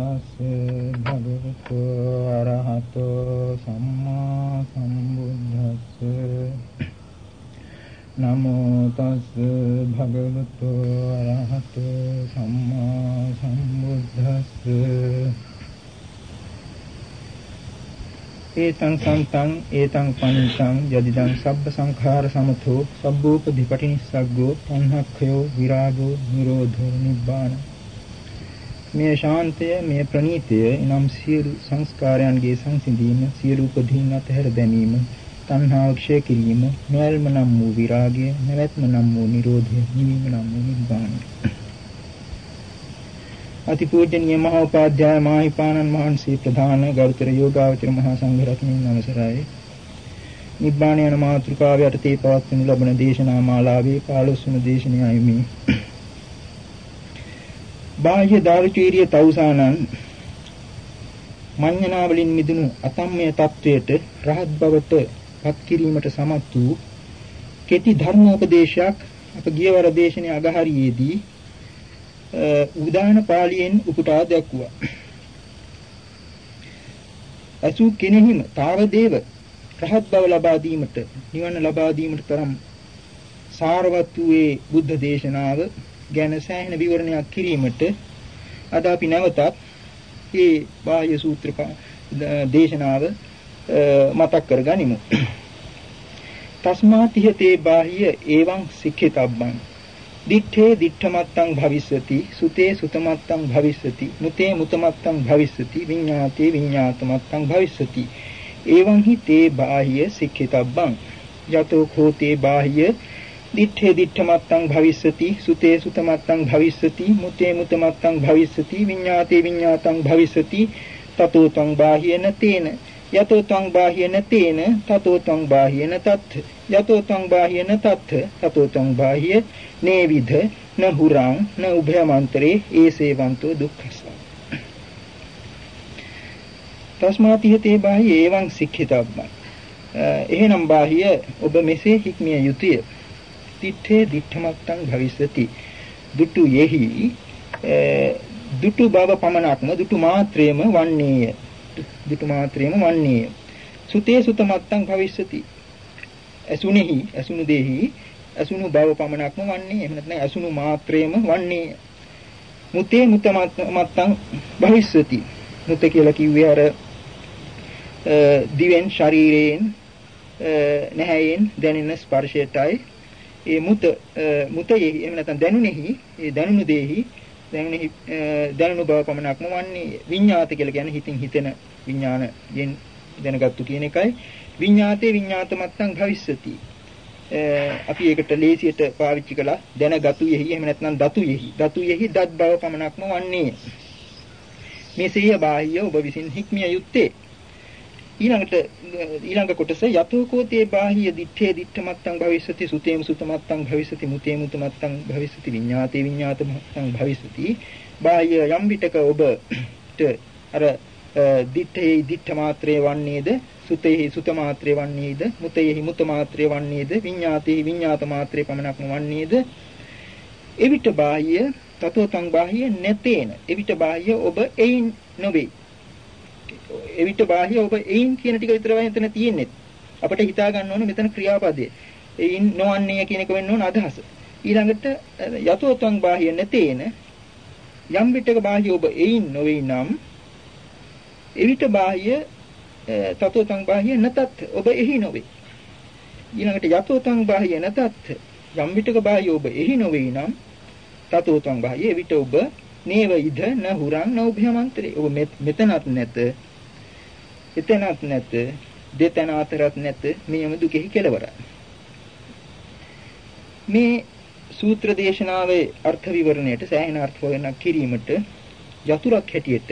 තස් භගවතු අරහතෝ සම්මා සම්බුද්දස්ස නමෝ තස් භගවතු අරහතෝ සම්මා සම්බුද්දස්ස ඒතං සන්තං ඒතං පඤ්ඤං යදිදං සබ්බ සංඛාර සමතෝ සබ්බූපදීපටිනිස්සග්ගෝ පඤ්ඤක්ඛයෝ විරාගෝ නිරෝධෝ නිබ්බාන මේ ශාන්තය මේ ප්‍රණීතය එනම් සියලු සංස්කාරයන්ගේ සංසිඳීම සියලු උපදීන් අතහැර දැමීම තණ්හාව ක්ෂය කිරීම නොයල්ම නම් වූ විරාගය නැවැත්ම නම් වූ නිරෝධය නිවීම නම් වූ නිබ්බානයි අතිපූජනීය මහා උපාධ්‍යාය මාහිපාණන් වහන්සේ ප්‍රධාන ගෞතර යෝගාවචර මහා සංඝ රත්නයන් අවසරයි. නිබ්බාණ යන මාතෘකාව යටතේ පවත්වනු ලබන දේශනා මාලාවේ 15 වන දේශනයයි මේ. බාහ්‍ය දාර්ශීරිය තවුසානං මඤ්ඤණා වලින් මිදුණු අතම්මය තත්වයට රහත් බවට පත් කිරීමට සමත් වූ කෙටි ධර්මෝපදේශයක් අප ගියවර දේශනේ අගහරියේදී උදාන පාළියෙන් උපුටා දැක්වුවා. අසු කෙනෙහිම තාවදේව රහත් බව ලබා දීමට නිවන ලබා දීමට තරම් සාරවත් වූ බුද්ධ දේශනාව ගැන සෑහෙන විවරණයක් කිරීමට අද අපි නැවතත් මේ බාහ්‍ය සූත්‍ර දේශනාව මතක් කරගනිමු. තස්මාතිහතේ බාහ්‍ය එවං සික්ඛිතබ්බං. දිත්තේ දිත්තමත්තං භවිස්සති සුතේ සුතමත්තං භවිස්සති මුතේ මුතමත්තං භවිස්සති විඤ්ඤාතේ විඤ්ඤාතමත්තං භවිස්සති. එවං හි තේ බාහ්‍ය සික්ඛිතබ්බං. යතෝ khෝතේ බාහ්‍ය දිත්තේ දිත්තමත්තං භවිස්සති සුතේ සුතමත්තං භවිස්සති මුතේ මුතමත්තං භවිස්සති විඤ්ඤාතේ විඤ්ඤාතං භවිස්සති තතෝ තං බාහ්‍යන තේන. යතෝ තං බාහ්‍යන තේන තතෝ තං බාහ්‍යන තත්ථ. යතෝ තං බාහ්‍යන තත්ථ තතෝ තං බාහ්‍ය නේවිධ න හුරං න උභයමන්තරේ ඒසේවන්තෝ දුක්ඛස තස්මාතිහතේ බාහ්‍ය එවං සික්ඛිතබ්බං. එහෙනම් බාහ්‍ය ඔබ මෙසේ හික්මිය යුතුය. තිත්තේ දිඨමත්තං භවිස්සති. දුටු යෙහි දුටු බව පමණක්ම දුටු මාත්‍රයම වන්නේය. දුටු මාත්‍රයම වන්නේය. සුතේ සුතමත්තං භවිස්සති. ඇසුනේහි ඇසුණු දෙහි ඇසුණු බව පමණක්ම වන්නේ එහෙම නැත්නම් ඇසුණු මාත්‍රයම වන්නේ මුතේ මුතමත්තං භවිස්සති. මුත කියලා කිව්වේ අර දිවෙන් ශරීරයෙන් නැහැයෙන් දැනෙන ස්පර්ශයටයි. ඒ මුත මුතයේ එහෙම නැත්නම් දැනුනේහි ඒ දැනුණු දෙෙහි දැනුනේහි දැනුණු බව පමණක්ම වන්නේ විඤ්ඤාත කියලා කියන්නේ හිතින් හිතෙන විඥානයෙන් දැනගත්තු කියන එකයි. විඤ්ඤාතේ විඤ්ඤාතමත්තං භවිස්සති. අපි ඒකට ලේසියට පාවිච්චි කළා. දැනගතු යෙහි එහෙම නැත්නම් දතු යෙහි. දතු යෙහි දත් බව පමණක්ම වන්නේ මේ සිහිය බාහ්‍ය ඔබ විසින් හික්මිය යුත්තේ. ඊළඟට ඊළඟ කොටස යතෝ කෝතේ බාහ්‍ය දිත්තේ දිත්තමත්තං භවිස්සති සුතේම සුතමත්තං භවිස්සති මුතේම මුතමත්තං භවිස්සති විඤ්ඤාතේ විඤ්ඤාතමත්තං භවිස්සති. බාහ්‍ය යම් විටක ඔබට අර දිත්තේ දිත්ත මාත්‍රේ වන්නේද සුතේහි සුත මාත්‍රේ වන්නේද මුතේහි මුත මාත්‍රේ වන්නේද විඤ්ඤාතේහි විඤ්ඤාත මාත්‍රේ පමණක්ම වන්නේද? එවිට බාහ්‍ය තතෝතං බාහ්‍ය නැතේන. එවිට බාහ්‍ය ඔබ එයින් නොවේ. එවිට බාහ්‍ය ඔබ එයින් කියන ටික විතරයි එතන තියෙන්නේ. අපිට හිතා ගන්න ඕනේ මෙතන ක්‍රියාපදයේ. එයින් නොවන්නේ කියන එක වෙන්න ඕන අදහස. ඊළඟට යතෝතං බාහ්‍ය නැතේන යම් විටක බාහ්‍ය ඔබ එයින් නොවේ නම් එවිට බාහ්‍ය තතෝතං බාහ්‍ය නැතත් ඔබ එහි නොවේ. ඊළඟට යතෝතං බාහ්‍ය නැතත් යම් විටක බාහ්‍ය ඔබ එහි නොවේ නම් තතෝතං බාහ්‍ය එවිට ඔබ නේව ඉද න හුරං නෝභ්‍යමන්තරේ ඔබ මෙතනත් නැත. එතනත් නැත දෙතන අතරත් නැත මේ දුකෙහි කෙලවරයි මේ සූත්‍ර දේශනාවේ අර්ථ විවරණයට සෑහෙන අර්ථ හොයනක් කිරීමට යතුරක් හැටියට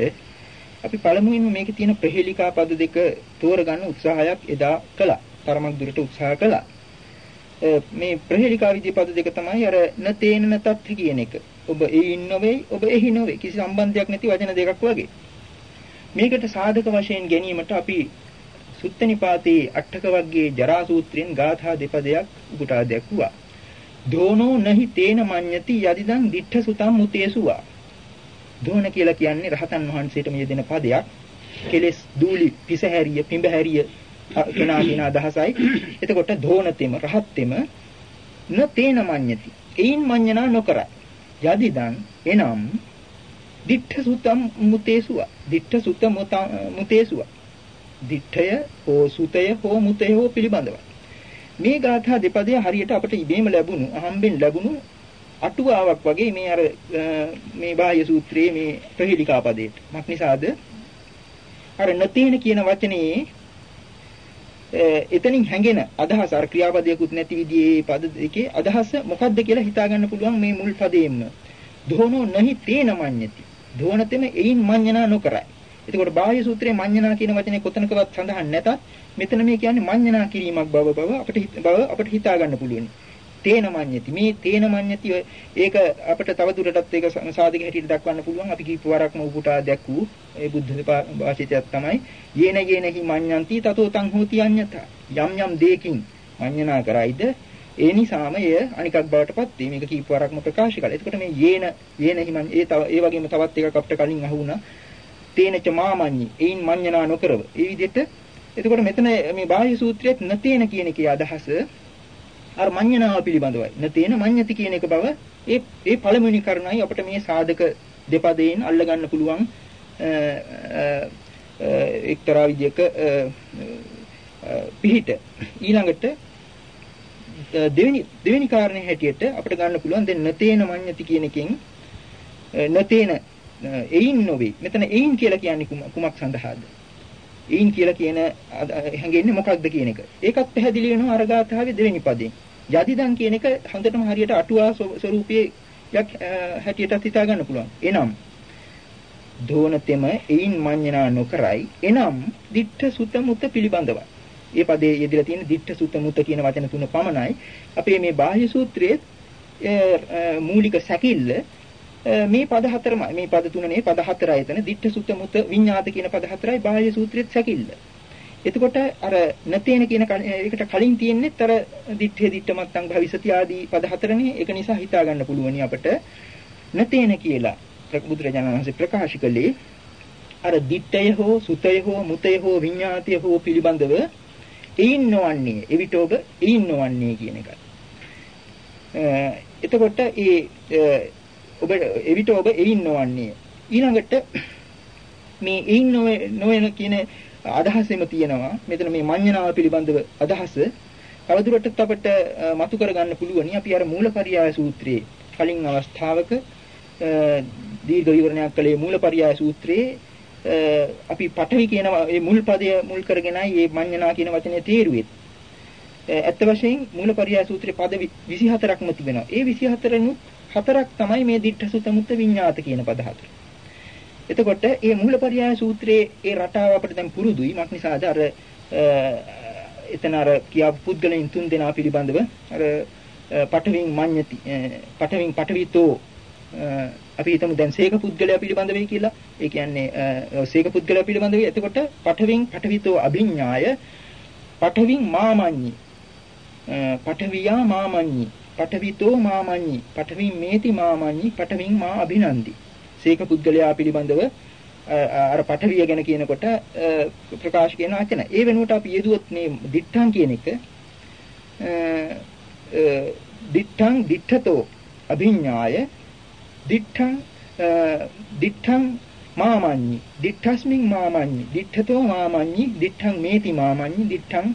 අපි පළමුවෙන්ම මේකේ තියෙන ප්‍රහේලිකා පද දෙක තෝරගන්න උත්සාහයක් එදා කළා. තරමක් දුරට උත්සාහ කළා. මේ ප්‍රහේලිකා විදිහේ පද දෙක තමයි අර නතේන නතත් කියන එක. ඔබ එයින් නොවේ, ඔබ එහි නොවේ. කිසි සම්බන්ධයක් නැති වචන දෙකක් වගේ. මේකට සාධක වශයෙන් ගැනීමට අපි සුත්තනිපාතේ අට්ඨක වර්ගයේ ජරා සූත්‍රයෙන් ගාථා දෙපදයක් උපුටා දැක්වුවා. දෝනෝ නහි තේන මඤ්ඤති යදිදං දිඨ සුතම් මුතේසුවා දෝන කියලා කියන්නේ රහතන් වහන්සේට මේ දෙන පදයක්. කෙලෙස් දූලි පිසහැරිය පිඹහැරිය කෙනා කියන අදහසයි. එතකොට දෝනතෙම රහත්ෙම න තේන මඤ්ඤති. එයින් මඤ්ඤනා නොකරයි. යදිදන් එනම් දිඨ සුතම් මුතේසුව. දිඨ සුත මුතේසුව. දිඨය හෝ සුතය හෝ මුතය හෝ පිළිබඳවයි. මේ ගාථා දෙපදය හරියට අපට ඉබේම ලැබුණු අහම්බෙන් ලැබුණු අටුවාවක් වගේ මේ අර මේ බාහ්‍ය සූත්‍රයේ මේ ප්‍රහේලිකා පදයට. මක්නිසාද අර නතේන කියන වචනේ එතනින් හැඟෙන අදහස අර ක්‍රියාපදයකුත් නැති විදිහේ පද දෙකේ අදහස මොකක්ද කියලා හිතා ගන්න පුළුවන් මේ මුල් පදයෙන්ම. ධෝනෝ නහි තේන මඤ්ඤති. ධෝනතෙම එයින් මඤ්ඤනා නොකරයි. එතකොට බාහ්‍ය සූත්‍රයේ මඤ්ඤනා කියන වචනේ කොතනකවත් සඳහන් නැතත් මෙතන මේ කියන්නේ මඤ්ඤනා කිරීමක් බව බව අපිට බව අපිට හිතා ගන්න පුළුවන්. තේන මඤ්ඤති මේ තේන මඤ්ඤති ඒක අපිට තව දුරටත් ඒක සාධක හැටියට දක්වන්න පුළුවන් අපි කීප වරක්ම උපුටා දැක්වූ ඒ බුද්ධ භාෂිතයක් තමයි යේන යේනහි මඤ්ඤන්ති තතෝ තං හෝති අඤ්ඤත යම් යම් දෙයකින් මඤ්ඤනා කරයිද ඒ නිසාම එය අනිකක් බවට පත් වේ මේක කීප වරක්ම ප්‍රකාශ කළා. එතකොට මේ යේන යේනහි මඤ්ඤ ඒ තව ඒ වගේම තවත් එකක් අපිට කලින් අහුණා තේනච මාමඤ්ඤි එයින් මඤ්ඤනා නොකරව. ඒ විදිහට එතකොට මෙතන මේ බාහ්‍ය සූත්‍රයේත් නතේන කියන එකේ අදහස අර මඤ්ඤනාව පිළිබඳවයි. නතේන මඤ්ඤති කියන එක බව ඒ ඒ පළමුවෙනි කරුණයි අපිට මේ සාධක දෙපදයෙන් අල්ලගන්න පුළුවන් එක්තරා විදියක පිහිට ඊළඟට දෙවෙනි දෙවෙනි කාරණේ හැටියට අපිට ගන්න පුළුවන් දැන් නතේන මඤ්ඤති කියන එකෙන් නතේන එයින් නොවේ. මෙතන එයින් කියලා කියන්නේ කුමක් සඳහාද? එයින් කියලා කියන හැඟෙන්නේ මොකක්ද කියන එක. ඒකත් පැහැදිලි වෙනවා අර ගාථාවේ දෙවෙනි පදයෙන්. යදිදන් කියන එක හොඳටම හරියට අටුවා ස්වරූපයේ යක් හැටියට හිතා ගන්න පුළුවන්. එනම් දෝනතෙම එයින් මඤ්ඤනා නොකරයි. එනම් ditta sutta mutta පිළිබඳවයි. මේ පදේ යෙදලා තියෙන ditta sutta mutta කියන වචන තුන පමණයි. අපේ මේ බාහ්‍ය සූත්‍රයේ මූලික සැකිල්ල මේ පද හතරම මේ පද තුනනේ පද හතරයි එතන ditta sutta mutta විඤ්ඤාත කියන පද හතරයි බාහ්‍ය සූත්‍රයේත් සැකිල්ල. එතකොට අර නතේන කියන එකට කලින් තියෙන්නේත් අර ditthe ditta mattang භවිසති ආදී පද හතරනේ ඒක නිසා හිතා ගන්න පුළුවනි අපට නතේන කියලා බුදුරජාණන් වහන්සේ ප්‍රකාශ කළේ අර dittය හෝ සුතය හෝ මුතය හෝ විඤ්ඤාතය හෝ පිළිබඳව එයින් නොවන්නේ එවිට ඔබ එයින් නොවන්නේ කියන එකයි. එතකොට ඒ ඔබ එවිට ඔබ එයින් නොවන්නේ. ඊළඟට මේ එයින් නොවන කියන අදහසෙම තියෙනවා. මෙතන මේ මඤ්ඤණාව පිළිබඳව අදහස තවදුරටත් අපිට මතු කරගන්න පුළුවනි. අපි අර මූලපරියාය සූත්‍රයේ කලින් අවස්ථාවක දීර්ඝ විවරණයක් කළේ මූලපරියාය සූත්‍රයේ අපි පඨවි කියන මේ මුල් පදය මුල් කරගෙනයි මේ මඤ්ඤණා කියන වචනේ තේරුවේ. ඇත්ත වශයෙන් මූලපරියාය සූත්‍රයේ පද 24ක්ම තිබෙනවා. ඒ 24නුත් හතරක් තමයි මේ ditta sutta mutta විඤ්ඤාත කියන පද හතර. එතකොට මේ මූලපරියාය සූත්‍රයේ ඒ රටාව අපිට දැන් පුරුදුයි. මක් නිසාද අර එතන අර කියාපු පුද්ගලයන් තුන් දෙනා පිළිබඳව අර පඨවින් මඤ්ඤති පඨවින් පඨවිතෝ අපි හිතමු දැන් සීක පුද්ගලයා පිළිබඳ වෙයි කියලා. ඒ කියන්නේ සීක පුද්ගලයා පිළිබඳ වෙයි. එතකොට පඨවින් පඨවිතෝ අභිඥාය පඨවින් මාමඤ්ඤි පඨවියා මාමඤ්ඤි පඨවිතෝ මාමඤ්ඤි පඨවින් මේති මාමඤ්ඤි පඨවින් මා අභිනන්දි සීක පුද්ගලයා පිළිබඳව අර පඨවිය ගැන කියනකොට ප්‍රකාශ කියන වචන. ඒ වෙනුවට අපි යෙදුවොත් මේ දිත්තං කියන එක දිත්තං දිත්තතෝ අභිඥාය දිත්තං දිත්තං මාමඤ්ඤි. දිත්තස්මින් මාමඤ්ඤි. දිත්තතෝ මාමඤ්ඤි. දිත්තං මේති මාමඤ්ඤි. දිත්තං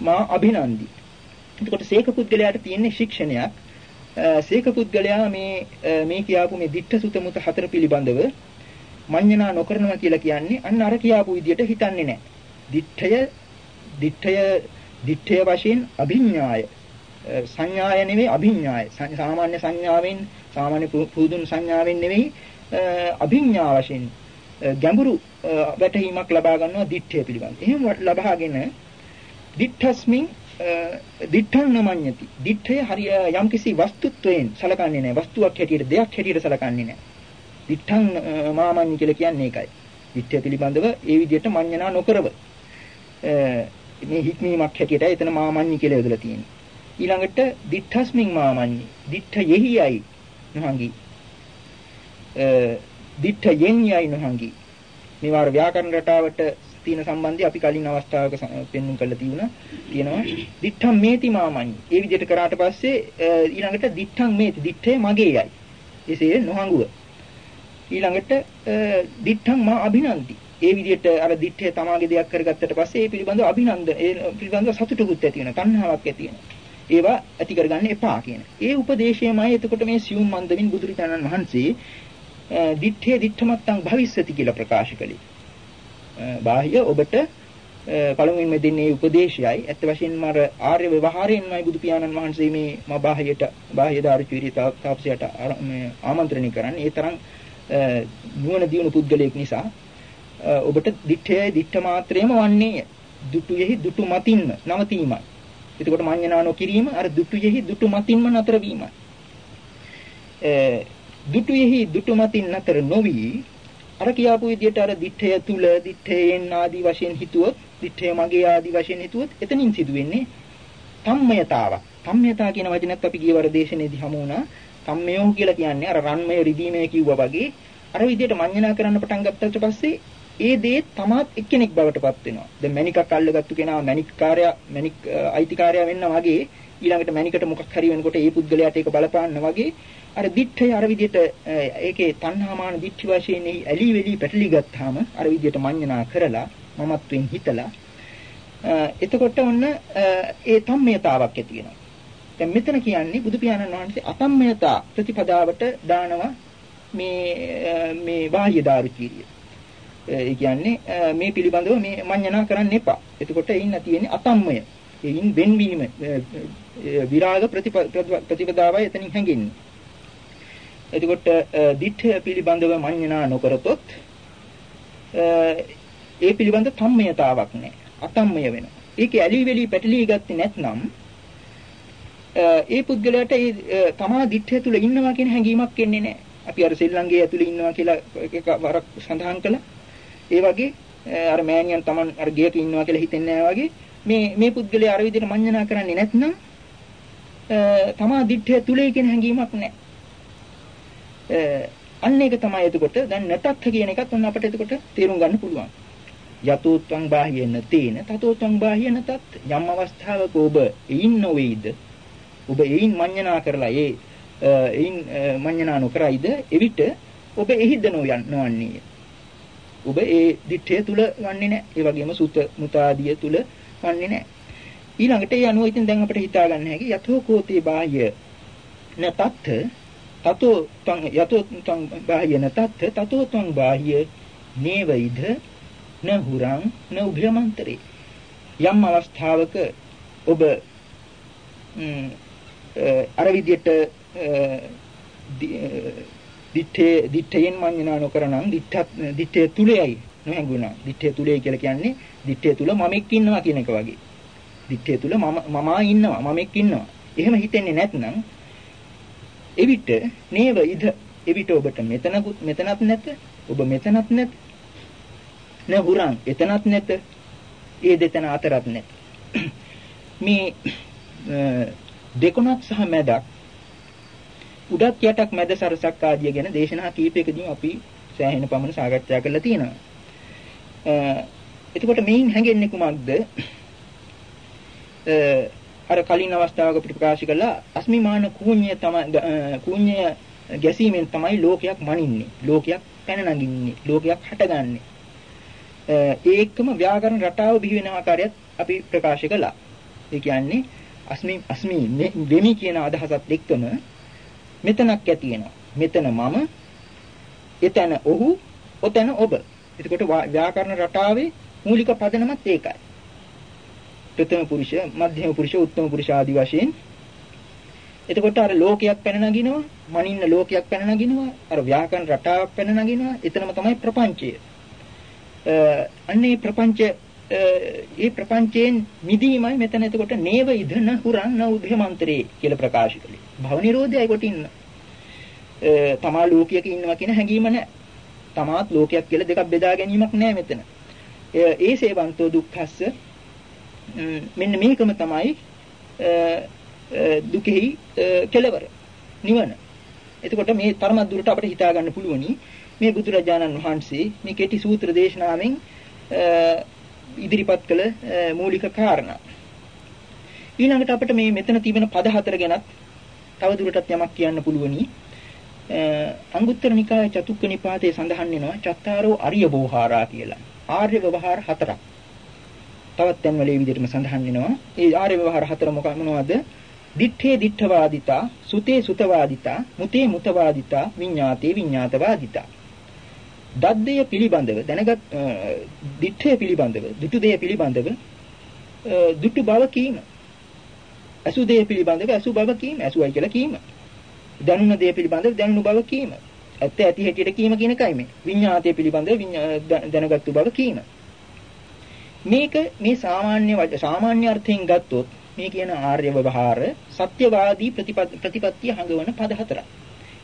මා අභිනන්දි. එතකොට සීක පුද්ගලයාට තියෙන ශික්ෂණයක් සීක පුද්ගලයා මේ මේ කියාපු මේ ditta sutta muta හතර පිළිබඳව මඤ්ඤණා නොකරනවා කියලා කියන්නේ අන්න අර කියාපු විදියට හිතන්නේ නැහැ. dittaya dittaya dittaya වශයෙන් අභිඥාය සංඥාය නෙවෙයි අභිඥාය සාමාන්‍ය සංඥාවෙන් සාමාන්‍ය පුදුන් සංඥාවෙන් නෙවෙයි අභිඥා වශයෙන් ගැඹුරු වැටහීමක් ලබා ගන්නවා දිත්තේ පිළිබඳ. එහෙම ලබාගෙන දිත්තස්මින් දිඨං නමඤ්ඤති. දිඨය හරිය යම්කිසි වස්තුත්වයෙන් සලකන්නේ නැහැ. වස්තුවක් හැටියට දෙයක් හැටියට සලකන්නේ නැහැ. දිඨං මාමඤ්ඤ කියලා කියන්නේ ඒකයි. දිඨය පිළිබඳව ඒ විදිහට මඤ්ඤණා නොකරව. මේ හික්මීමක් හැටියට එතන මාමඤ්ඤ කියලා යොදලා තියෙන්නේ. ඊළඟට දිඨස්මින් මාමඤ්ඤි. දිඨ යෙහියයි නහංගි. දිඨයෙන් යයි නොහඟි. මේවාර ව්‍යාකරණ රටාවට තියෙන සම්බන්ධය අපි කලින් අවස්ථාවක පෙන්වන්න කළා තියුණා. තියෙනවා දිඨම් මේති මාමඤ්ඤි. ඒ විදිහට කරාට පස්සේ ඊළඟට දිඨම් මේති. දිඨය මගේයයි. එසේ නොහඟුව. ඊළඟට දිඨම් මා අභිනන්ති. ඒ විදිහට අර දිඨය තමාගේ දෙයක් කරගත්තට පස්සේ ඒ පිළිබඳව අභිනන්ද ඒ පිළිබඳව සතුටුකුත් ඇති වෙනවා. තණ්හාවක් ඇති වෙනවා. ඒවා ඇති කරගන්න එපා කියන. ඒ උපදේශයමයි එතකොට මේ සියුම් මන්දමින් බුදුරජාණන් වහන්සේ දිත්තේ දිත්තමත්තං භවිස්සති කියලා ප්‍රකාශ කළේ. බාහ්‍ය ඔබට පළමුවෙන්ම දෙන්නේ උපදේශයයි. ඇත්ත වශයෙන්ම අර ආර්ය ව්‍යවහාරයෙන්මයි බුදු පියාණන් වහන්සේ මේ මා බාහ්‍යයට බාහ්‍ය දාර්ශනික තාපසයට ආමන්ත්‍රණය කරන්නේ. ඒ තරම් නුවණ දියුණු පුද්ගලයෙක් නිසා ඔබට දිත්තේ දිත්ත මාත්‍රේම වන්නේය. දුටුයෙහි දුටු මතින්ම නවතීමයි. එතකොට මඤ්ඤණා නොකිරීම අර දුටුයෙහි දුටු මතින්ම නතර වීමයි. දුටුයෙහි දුටු මතින් නතර නොවි අර කියාපු විදිහට අර දිඨය තුල දිඨයෙන් ආදි වශයෙන් හිතුවොත් දිඨය මගේ ආදි වශයෙන් හිතුවොත් එතනින් සිදුවෙන්නේ සම්මයතාවක්. සම්මයතා කියන වචනත් අපි ගිය වර දේශනේදී හමු වුණා. සම්මයෝ කියලා කියන්නේ අර රන්මය රිදීමේ කිව්වා වගේ අර විදිහට මඤ්ඤණා කරන්න පටන් ගත්තට පස්සේ ඒ දේ තමාත් එක්කෙනෙක් බවට පත් වෙනවා. දැන් මණිකක් අල්ලගත්තු කෙනා මණික්කාරය මණික් අයිතිකාරය වෙන්න වගේ ඊළඟට මණිකට මොකක් හරි වෙනකොට ඒ පුද්ගලයාට ඒක බලපාන්න වගේ අර දිත්තේ අර විදිහට ඒකේ තණ්හාමාන දිට්ඨි වශයෙන් ඇලි වෙලි පැටලි ගත්තාම අර විදිහට මඤ්ඤණා කරලා මමත්වෙන් හිතලා එතකොට ඔන්න ඒ තම්මයතාවක් ඇති වෙනවා. දැන් මෙතන කියන්නේ බුදු පියාණන් වහන්සේ අතම්මයතා ප්‍රතිපදාවට දානවා මේ මේ බාහ්‍ය දාරුචීරිය. ඒ කියන්නේ මේ පිළිබඳව මේ මඤ්ඤණා කරන්න එපා. එතකොට එයින් තියෙන්නේ අතම්මය. එයින් වෙන්වීම විරාග ප්‍රතිපදාවයි එතනින් හැඟෙන්නේ. එතකොට දිඨය පිළිබඳව මඤ්ඤණා නොකරතොත් ඒ පිළිබඳ තම්මයතාවක් නැහැ. අතම්මය වෙනවා. ඒකේ ඇලි වෙලි පැටලී ගත්තේ නැත්නම් ඒ පුද්ගලයාට ඒ තමා දිඨය තුල ඉන්නවා කියන හැඟීමක් එන්නේ නැහැ. අපි අර සෙල්ලංගේ ඇතුලේ ඉන්නවා කියලා එක වරක් සඳහන් කළා. ඒ වගේ අර මෑණියන් Taman අර ගියක ඉන්නවා කියලා හිතෙන්නේ නැහැ වගේ. මේ මේ පුද්ගලයා අර විදිහට මඤ්ඤණා කරන්නේ නැත්නම් තමා දිත්තේ තුලේ කියන හැඟීමක් නැහැ. අන්න ඒක තමයි එතකොට. දැන් නැතත් කියන එකත් ඔන්න අපිට එතකොට තේරුම් ගන්න පුළුවන්. යතෝත්වං බාහ්‍යන තේන තතෝත්වං බාහ්‍යන තත් යම් අවස්ථාවක ඔබ එයින් නොවේද? ඔබ එයින් මඤ්ඤණා කරලා ඒ එයින් මඤ්ඤණා නොකරයිද? එවිට ඔබ එහිද නොයන්නවන්නේ ඔබ ඒ දිත්තේ තුල වන්නේ නැහැ. ඒ වගේම සුත මුතාදිය තුල වන්නේ නැහැ. ඊළඟට ඒ අනුව ඉතින් දැන් අපිට හිතා ගන්න හැකි යතෝ කෝතේ බාහ්‍ය නතත් තතෝ තං යතෝ තං බාහ්‍ය නතත් තතෝ තං බාහ්‍ය නේවයිද නහුරං නඋභ්‍යමන්තරේ යම් අවස්ථාවක ඔබ අර විදියට දිත්තේ දිත්තයෙන් මඤ්ඤණා නොකරනම් දිත්තත් දිත්තේ තුලයි නොහැඟුණා. දිත්තේ තුලයි කියලා කියන්නේ දිත්තේ තුල මමෙක් ඉන්නවා කියන එක වගේ. දිත්තේ තුල මම මමා ඉන්නවා මමෙක් ඉන්නවා. එහෙම හිතෙන්නේ නැත්නම් එවිට නේව ඉද එවිට ඔබට මෙතනකුත් මෙතනත් නැත. ඔබ මෙතනත් නැත. නහුරන් එතනත් නැත. ඒ දෙතන අතරත් නැත. මේ දෙකොණක් සහ මැදක් උඩක් යටක් මැද සරසක් ආදිය ගැන දේශනා කීපයකදී අපි සෑහෙන පමණ සාකච්ඡා කරලා තියෙනවා. එතකොට මේන් හැඟෙන්නේ කුමක්ද? අර කලින් අවස්ථාවක ප්‍රකාශ කළා අස්මිමාන කූඤ්ඤය තමයි කූඤ්ඤය ගැසීමෙන් තමයි ලෝකයක් මනින්නේ. ලෝකයක් පැන නගින්නේ. ලෝකයක් හටගන්නේ. ඒ එක්කම ව්‍යාකරණ රටාව බිහි වෙන ආකාරයත් අපි ප්‍රකාශ කළා. ඒ කියන්නේ අස්මි අස්මි දෙමි කියන අදහසත් එක්කම මෙතනක් ඇති වෙනවා. මෙතන මම, එතන ඔහු, ඔතන ඔබ. එතකොට ව්‍යාකරණ රටාවේ මූලික පදනමත් ඒකයි. ප්‍රථම පුරුෂ, මධ්‍යම පුරුෂ, උත්තම පුරුෂ ආදී වශයෙන් එතකොට අර ලෝකයක් පැන නගිනවා, මනින්න ලෝකයක් පැන නගිනවා, අර ව්‍යාකරණ රටාවක් පැන නගිනවා, එතනම තමයි ප්‍රපංචය. අන්නේ ප්‍රපංච ඒ ප්‍රපංචයෙන් මිදීමයි මෙතන එතකොට නේව ඉදන හුරන් නෞධ්‍යමන්තරේ කියලා ප්‍රකාශ කළේ. භව නිරෝධයයි කොටින්න. තමා ලෝකයක ඉන්නවා කියන හැඟීම නැහැ. තමාත් ලෝකයක් කියලා දෙකක් බෙදා ගැනීමක් නැහැ මෙතන. ඒ සේවන්තෝ දුක්ඛස්ස මෙන්න මේකම තමයි දුකෙහි කෙලවර නිවන. එතකොට මේ තරම දුරට අපිට හිතා ගන්න පුළුවනි මේ බුදුරජාණන් වහන්සේ මේ කෙටි සූත්‍ර දේශනාවෙන් ඉදිරිපත් කළ මූලික කාරණා. ඊළඟට අපිට මේ මෙතන තිබෙන පද හතර ගැනත් තවදුරටත් යමක් කියන්න පුළුවනි. අංගුත්තර නිකායේ චතුක්ක නිපාතේ සඳහන් වෙනවා චත්තාරෝ අරිය බෝහාරා කියලා. ආර්ය ව්‍යවහාර හතරක්. තවත් තැන්වල මේ විදිහටම සඳහන් වෙනවා. ඒ ආර්ය ව්‍යවහාර හතර මොක මොනවද? දිත්තේ දිත්තවාදිතා, සුතේ සුතවාදිතා, මුතේ මුතවාදිතා, විඤ්ඤාතේ විඤ්ඤාතවාදිතා. දද්දය පිළිබඳව දැනගත් දිත්තේ පිළිබඳව, දුටු දෙය පිළිබඳව දුටු බව කීම. අසු දෙය පිළිබඳව අසු බව කීම, අසුයි කියලා කීම. දැනුණ දේ පිළිබඳව දැනුණු බව කීම. ඇත්ත ඇති හැටියට කීම කියන එකයි මේ. විඤ්ඤාතය පිළිබඳව දැනගත්තු බව කීම. මේක මේ සාමාන්‍ය සාමාන්‍ය අර්ථයෙන් ගත්තොත් මේ කියන ආර්ය ව්‍යවහාර සත්‍යවාදී ප්‍රතිපත්තිය හඟවන පද හතරක්.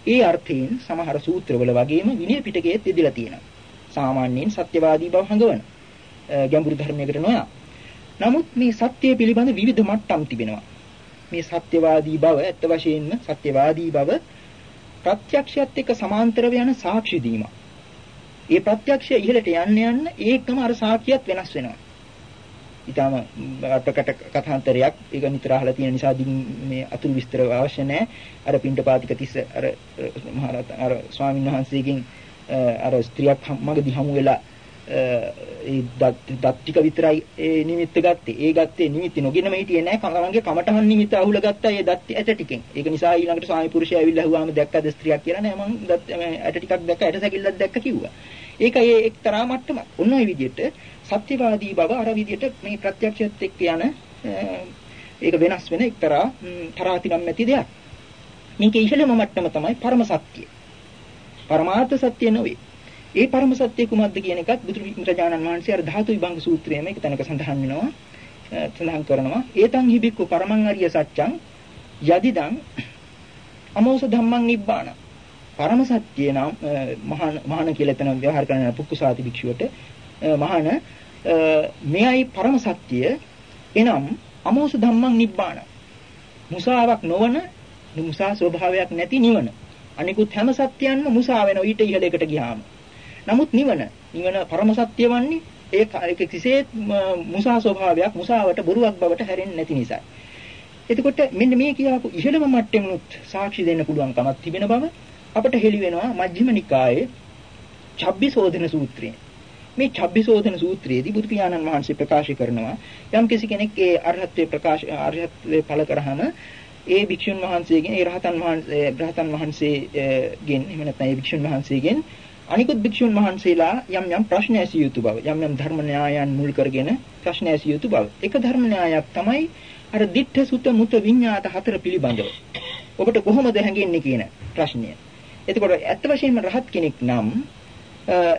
ඒ අර්ථයෙන් සමහර සූත්‍රවල වගේම විනය පිටකයේත් ඉදලා තියෙනවා. සාමාන්‍යයෙන් සත්‍යවාදී බව හඟවන ගැඹුරු ධර්මයකට නොයා. නමුත් මේ සත්‍යය පිළිබඳ විවිධ මට්ටම් තිබෙනවා. මේ සත්‍යවාදී බව ඇත්ත වශයෙන්ම සත්‍යවාදී බව ප්‍රත්‍යක්ෂයත් එක්ක සමාන්තරව යන සාක්ෂි දීමක්. ඒ ප්‍රත්‍යක්ෂය ඉහළට යන්න යන්න ඒකම අර සාක්ෂියත් වෙනස් වෙනවා. ඊටම ප්‍රකට කථාන්තරයක් ඒක නිතර අහලා තියෙන නිසා මේ අතුරු විස්තර අවශ්‍ය නැහැ. අර පින්ඩපාතික තිස්ස අර මහරහතන් අර ස්වාමීන් වහන්සේගෙන් අර ස්ත්‍රියක් මගදී හමු වෙලා ඒ දත් ටික විතරයි ඒ නිමිත්ත ගත්තේ. ඒ ගත්තේ නිමිති නොගෙනම හිටියේ නැහැ. කමරංගේ කමටහන් නිමිත්ත අහුල ගත්තා ඒ දත් ඇට ටිකෙන්. ඒක නිසා ඊළඟට ස්වාමි පුරුෂයා ඇවිල්ලා හුවාම දැක්කද ස්ත්‍රියක් කියලා නෑ මං දත් ඇට ටිකක් දැක්ක ඇට සැකිල්ලක් දැක්ක කිව්වා. ඒක ඒ එක්තරා මට්ටමක්. ඔන්න ඔය විදිහට සත්‍යවාදී බව අර විදිහට මේ ප්‍රත්‍යක්ෂයත් එක්ක යන ඒක වෙනස් වෙන එක්තරා තරාතිරම් ඇති දෙයක්. මේකේ ඉහළම මට්ටම තමයි පරම සත්‍ය. පරමාර්ථ සත්‍ය නෙවෙයි. ඒ පරම සත්‍ය කුමක්ද කියන එකත් බුදුරජාණන් වහන්සේ අර ධාතු විභංග සූත්‍රයේම එක තැනක සඳහන් වෙනවා. සඳහන් කරනවා. ඒතං හිබික්කු පරමං අරිය සත්‍යං යදිදං අමෝස ධම්මං නිබ්බාන. පරම සත්‍ය නම් මහාන මහාන කියලා එතන ව්‍යවහාර කරන පුක්කුසාති භික්ෂුවට මහාන මෙයයි පරම සත්‍ය එනම් අමෝස ධම්මං නිබ්බාන. මුසාවක් නොවන මුසා ස්වභාවයක් නැති නිවන. අනිකුත් හැම සත්‍යයන්ම මුසා වෙනවා ඊට ඉහළයකට ගියාම. නමුත් නිවන නිවන පරම සත්‍ය වන්නේ ඒ ඒක කිසිසේත් මුසා ස්වභාවයක් මුසාවට බොරුවක් බවට හැරෙන්නේ නැති නිසා. එතකොට මෙන්න මේ කියාපු ඉහළම මට්ටමනුත් සාක්ෂි දෙන්න පුළුවන් කමක් තිබෙන බව අපට හෙළි වෙනවා මජ්ක්‍ධිම නිකායේ චබ්බිසෝධන සූත්‍රයේ. මේ චබ්බිසෝධන සූත්‍රයේදී බුදු පියාණන් වහන්සේ ප්‍රකාශ කරනවා යම් කිසි කෙනෙක් ඒ අරහත්ත්වේ ප්‍රකාශ අරහත්ත්වේ ඵල කරාම ඒ භික්ෂුන් වහන්සේගෙන් ඒ රහතන් වහන්සේ රහතන් වහන්සේගෙන් එහෙම නැත්නම් ඒ භික්ෂුන් වහන්සේගෙන් අනිකුත් භික්ෂුන් වහන්සේලා යම් යම් ප්‍රශ්න ඇසිය යුතු බව යම් යම් ධර්ම න්‍යායයන් මුල් කරගෙන ප්‍රශ්න ඇසිය යුතු බව එක ධර්ම න්‍යායක් තමයි අර ditta sutta mutta විඤ්ඤාත හතර පිළිබඳව ඔබට කොහොමද හැඟෙන්නේ කියන ප්‍රශ්නය. එතකොට ඇත්ත වශයෙන්ම රහත් කෙනෙක් නම්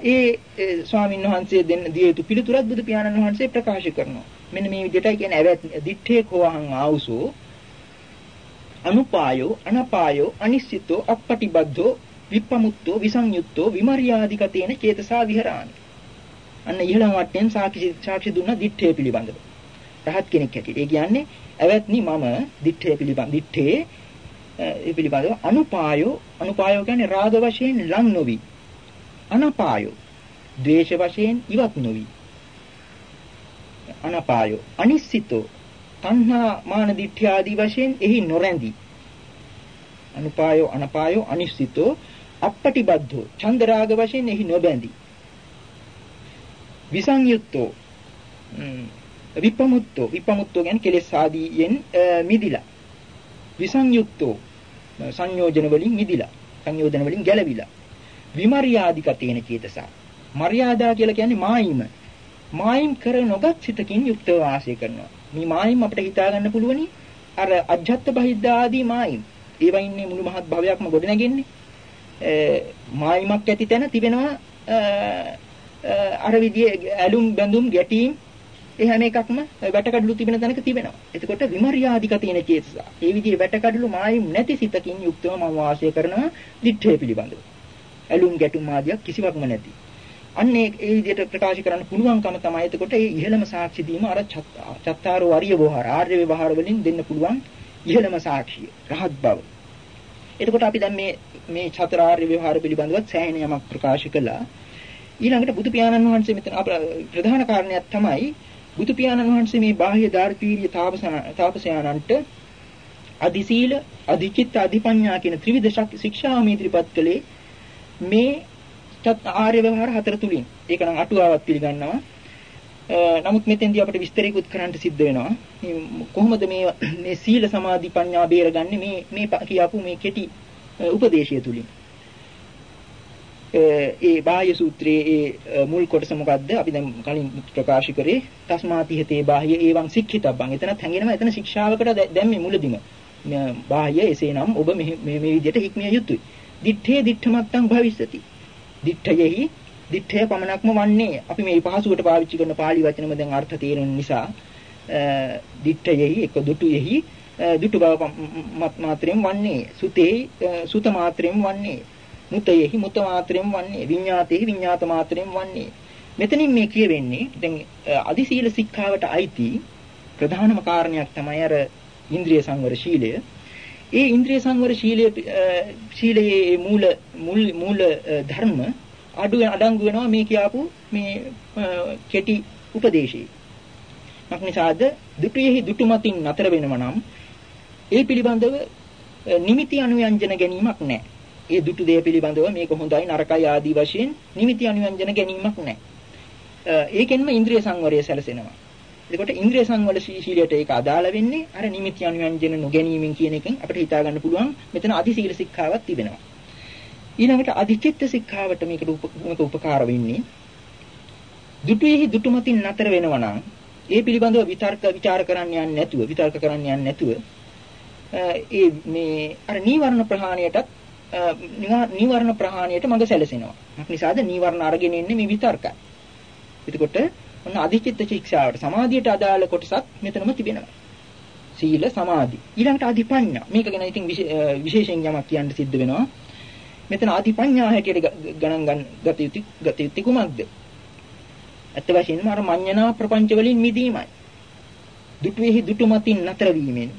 ඒ ස්වාමීන් වහන්සේ දෙන්න දිය යුතු පිළිතුරක් බුදු පියාණන් වහන්සේ ප්‍රකාශ කරනවා. මෙන්න මේ විදිහටයි කියන්නේ ඇවැත් දිත්තේ කෝහං ආවුසෝ අනුපායෝ අනපායෝ අනිශ්චිතෝ අපපටිබද්ධෝ විප්පමුත්තෝ විසංයුත්තෝ විමර්යාදිකතේන චේතසා විහරාමි. අන්න ඉහළම වටෙන් සාක්ෂි සාක්ෂි දුන්න දිත්තේ පිළිබඳව. රහත් කෙනෙක් හැටියට. ඒ කියන්නේ ඇවැත්නි මම දිත්තේ පිළිබඳ දිත්තේ ඒ පිළිබඳව අනුපායෝ අනුපායෝ කියන්නේ රාග වශයෙන් ලං නොවි. අනපායෝ ද්වේෂ වශයෙන් ඉවත් නොවි. අනපායෝ අනිශ්චිතෝ තණ්හා මාන දිට්ඨි ආදී වශයෙන් එහි නොරැඳි. අනුපායෝ අනපායෝ අනිශ්චිතෝ අපපටිබද්ධෝ චන්දරාග වශයෙන් එහි නොබැඳි. විසංයුක්තෝ විපමුත්තෝ විපමුත්තෝ කියන්නේ කෙලෙස් ආදීයෙන් මිදිලා. විසංයුක්තෝ සංයෝජන වලින් මිදිලා. සංයෝජන වලින් ගැලවිලා. විමර්යාදිකතේන චේතසා. මර්යාදා කියලා කියන්නේ මායිම. මායිම් කර නොගත් සිතකින් යුක්තව වාසය කරනවා. මේ මායිම් අපිට හිතා ගන්න පුළුවනි අර අජ්ජත් බහිද්දා ආදී මායිම්. ඒවා ඉන්නේ මුළු මහත් භවයක්ම ගොඩනැගෙන්නේ. මායිමක් ඇති තැන තිබෙනවා අර විදිහේ ඇලුම් බැඳුම් ගැටීම් ඒ හැම එකක්ම වැටකඩලු තිබෙන තැනක තිබෙනවා. එතකොට විමර්යාදික තියෙන චේතස. ඒ විදිහේ වැටකඩලු මායිම් නැති සිතකින් යුක්තව මම වාසය කරනවා දිත්තේ පිළිබඳව. ඇලුම් ගැටුම් ආදියක් කිසිවක්ම නැති. අන්න ඒ ඒ විදිහට ප්‍රකාශ කරන්න පුළුවන්කම තමයි එතකොට මේ ඉහළම සාක්ෂි දීම අර චත්තාරෝ ආර්ය වහාර ආර්ය වහාර වලින් දෙන්න පුළුවන් ඉහළම සාක්ෂිය රහත් බව. එතකොට අපි දැන් මේ මේ චතුරාර්ය විවහාර පිළිබඳව සෑහෙන යමක් ප්‍රකාශ කළා. ඊළඟට බුදු පියාණන් වහන්සේ මෙතන ප්‍රධාන කාරණයක් තමයි බුදු පියාණන් වහන්සේ මේ බාහ්‍ය ධාර්මීය තාපසයන්න්ට අදිසීල, අධිචිත්ත, අධිපඤ්ඤා කියන ත්‍රිවිධ ශික්ෂාව මේ ඉදිරිපත් කළේ මේ ආර්ය ව්‍යවහාර හතර තුලින්. ඒක නම් අටුවාවක් පිළිගන්නවා. නමුත් මෙතෙන්දී අපිට විස්තරයකුත් කරන්න සිද්ධ වෙනවා. කොහොමද මේ මේ සීල සමාධි ප්‍රඥා බේරගන්නේ මේ මේ කියපු මේ කෙටි උපදේශය තුලින්. ඒ බාහ්‍ය සූත්‍රයේ ඒ මුල් කොටස මොකද්ද? අපි දැන් කලින් ප්‍රකාශ කරේ තස්මාති හතේ බාහ්‍ය ඒවං සික්ඛිතබ්බං. එතනත් හැංගෙනවා එතන ශික්ෂාවකට දැන් මේ මුලදිම. බාහ්‍ය එසේනම් ඔබ මේ මේ විදිහට හික්මිය යුතුයි. දිත්තේ දිත්තමත්තං භවිස්සති. දිත්තයෙහි දිත්තය පමණක්ම වන්නේ අපි මේ පහසුවට පාවිච්චි කරන pāli වචනම දැන් අර්ථ තේරෙන නිසා. දිත්තයෙහි එක දුටුයෙහි දුටු බව මාත්‍රයෙන් වන්නේ. සුතේ සුත මාත්‍රයෙන් වන්නේ. මුතයෙහි මුත මාත්‍රයෙන් වන්නේ. විඤ්ඤාතෙහි විඤ්ඤාත මාත්‍රයෙන් වන්නේ. මෙතනින් මේ කියවෙන්නේ දැන් අදි සීල ශික්ෂාවට අයිති ප්‍රධානම කාරණයක් තමයි අර ඉන්ද්‍රිය සංවර ශීලය. ඒ ඉන්ද්‍රිය සංවර ශීලයේ ශීලයේ මූල මූල ධර්ම අඩු අඩංගු වෙනවා මේ කියපු මේ කෙටි උපදේශී. මක්නිසාද දුටුයෙහි දුටුමතින් නතර වෙනවා නම් ඒ පිළිබඳව නිමිති අනුයන්ජන ගැනීමක් නැහැ. ඒ දුටු දේ පිළිබඳව මේක හොඳයි නරකයි ආදී වශයෙන් නිමිති අනුයන්ජන ගැනීමක් නැහැ. ඒකෙන්ම ඉන්ද්‍රිය සංවරය සැලසෙනවා. එතකොට ඉන්ද්‍රිය සංවර ශීලයට ඒක අදාළ වෙන්නේ අර නිමිති අනුයන්ජන නොගැනීමෙන් කියන එකෙන් අපිට හිතා ගන්න පුළුවන් මෙතන අදි සීල ශික්ෂාවක් තිබෙනවා. ඊළඟට අධිචිත්ත ශික්ෂාවට මේකට මේක උපකාර වෙන්නේ දුටුෙහි දුටුමතින් නතර වෙනවා නම් ඒ පිළිබඳව විතර්ක ਵਿਚාර කරන්න යන්නේ නැතුව විතර්ක කරන්න යන්නේ නැතුව ඒ මේ අර නීවරණ ප්‍රහාණයටත් නීවරණ ප්‍රහාණයට මඟ සැලසෙනවා. මොකද නීවරණ අරගෙන ඉන්නේ මේ විතර්කයි. එතකොට ඔන්න අධිචිත්ත ශික්ෂාවට සමාධියට අදාළ කොටසක් මෙතනම තිබෙනවා. සීල සමාධි. ඊළඟට අධිපඤ්ඤා. මේක ගැන ඉතින් විශේෂයෙන් යමක් කියන්න සිද්ධ වෙනවා. මෙතන අධිපඤ්ඤා හැටියට ගණන් ගන්න ගත යුතු ගත යුතු කුමක්ද? අත්ත වශයෙන්ම අර මඤ්ඤණා ප්‍රපංච වලින් මිදීමයි. දුටුවේහි දුටුමතින් නතර වීමෙන්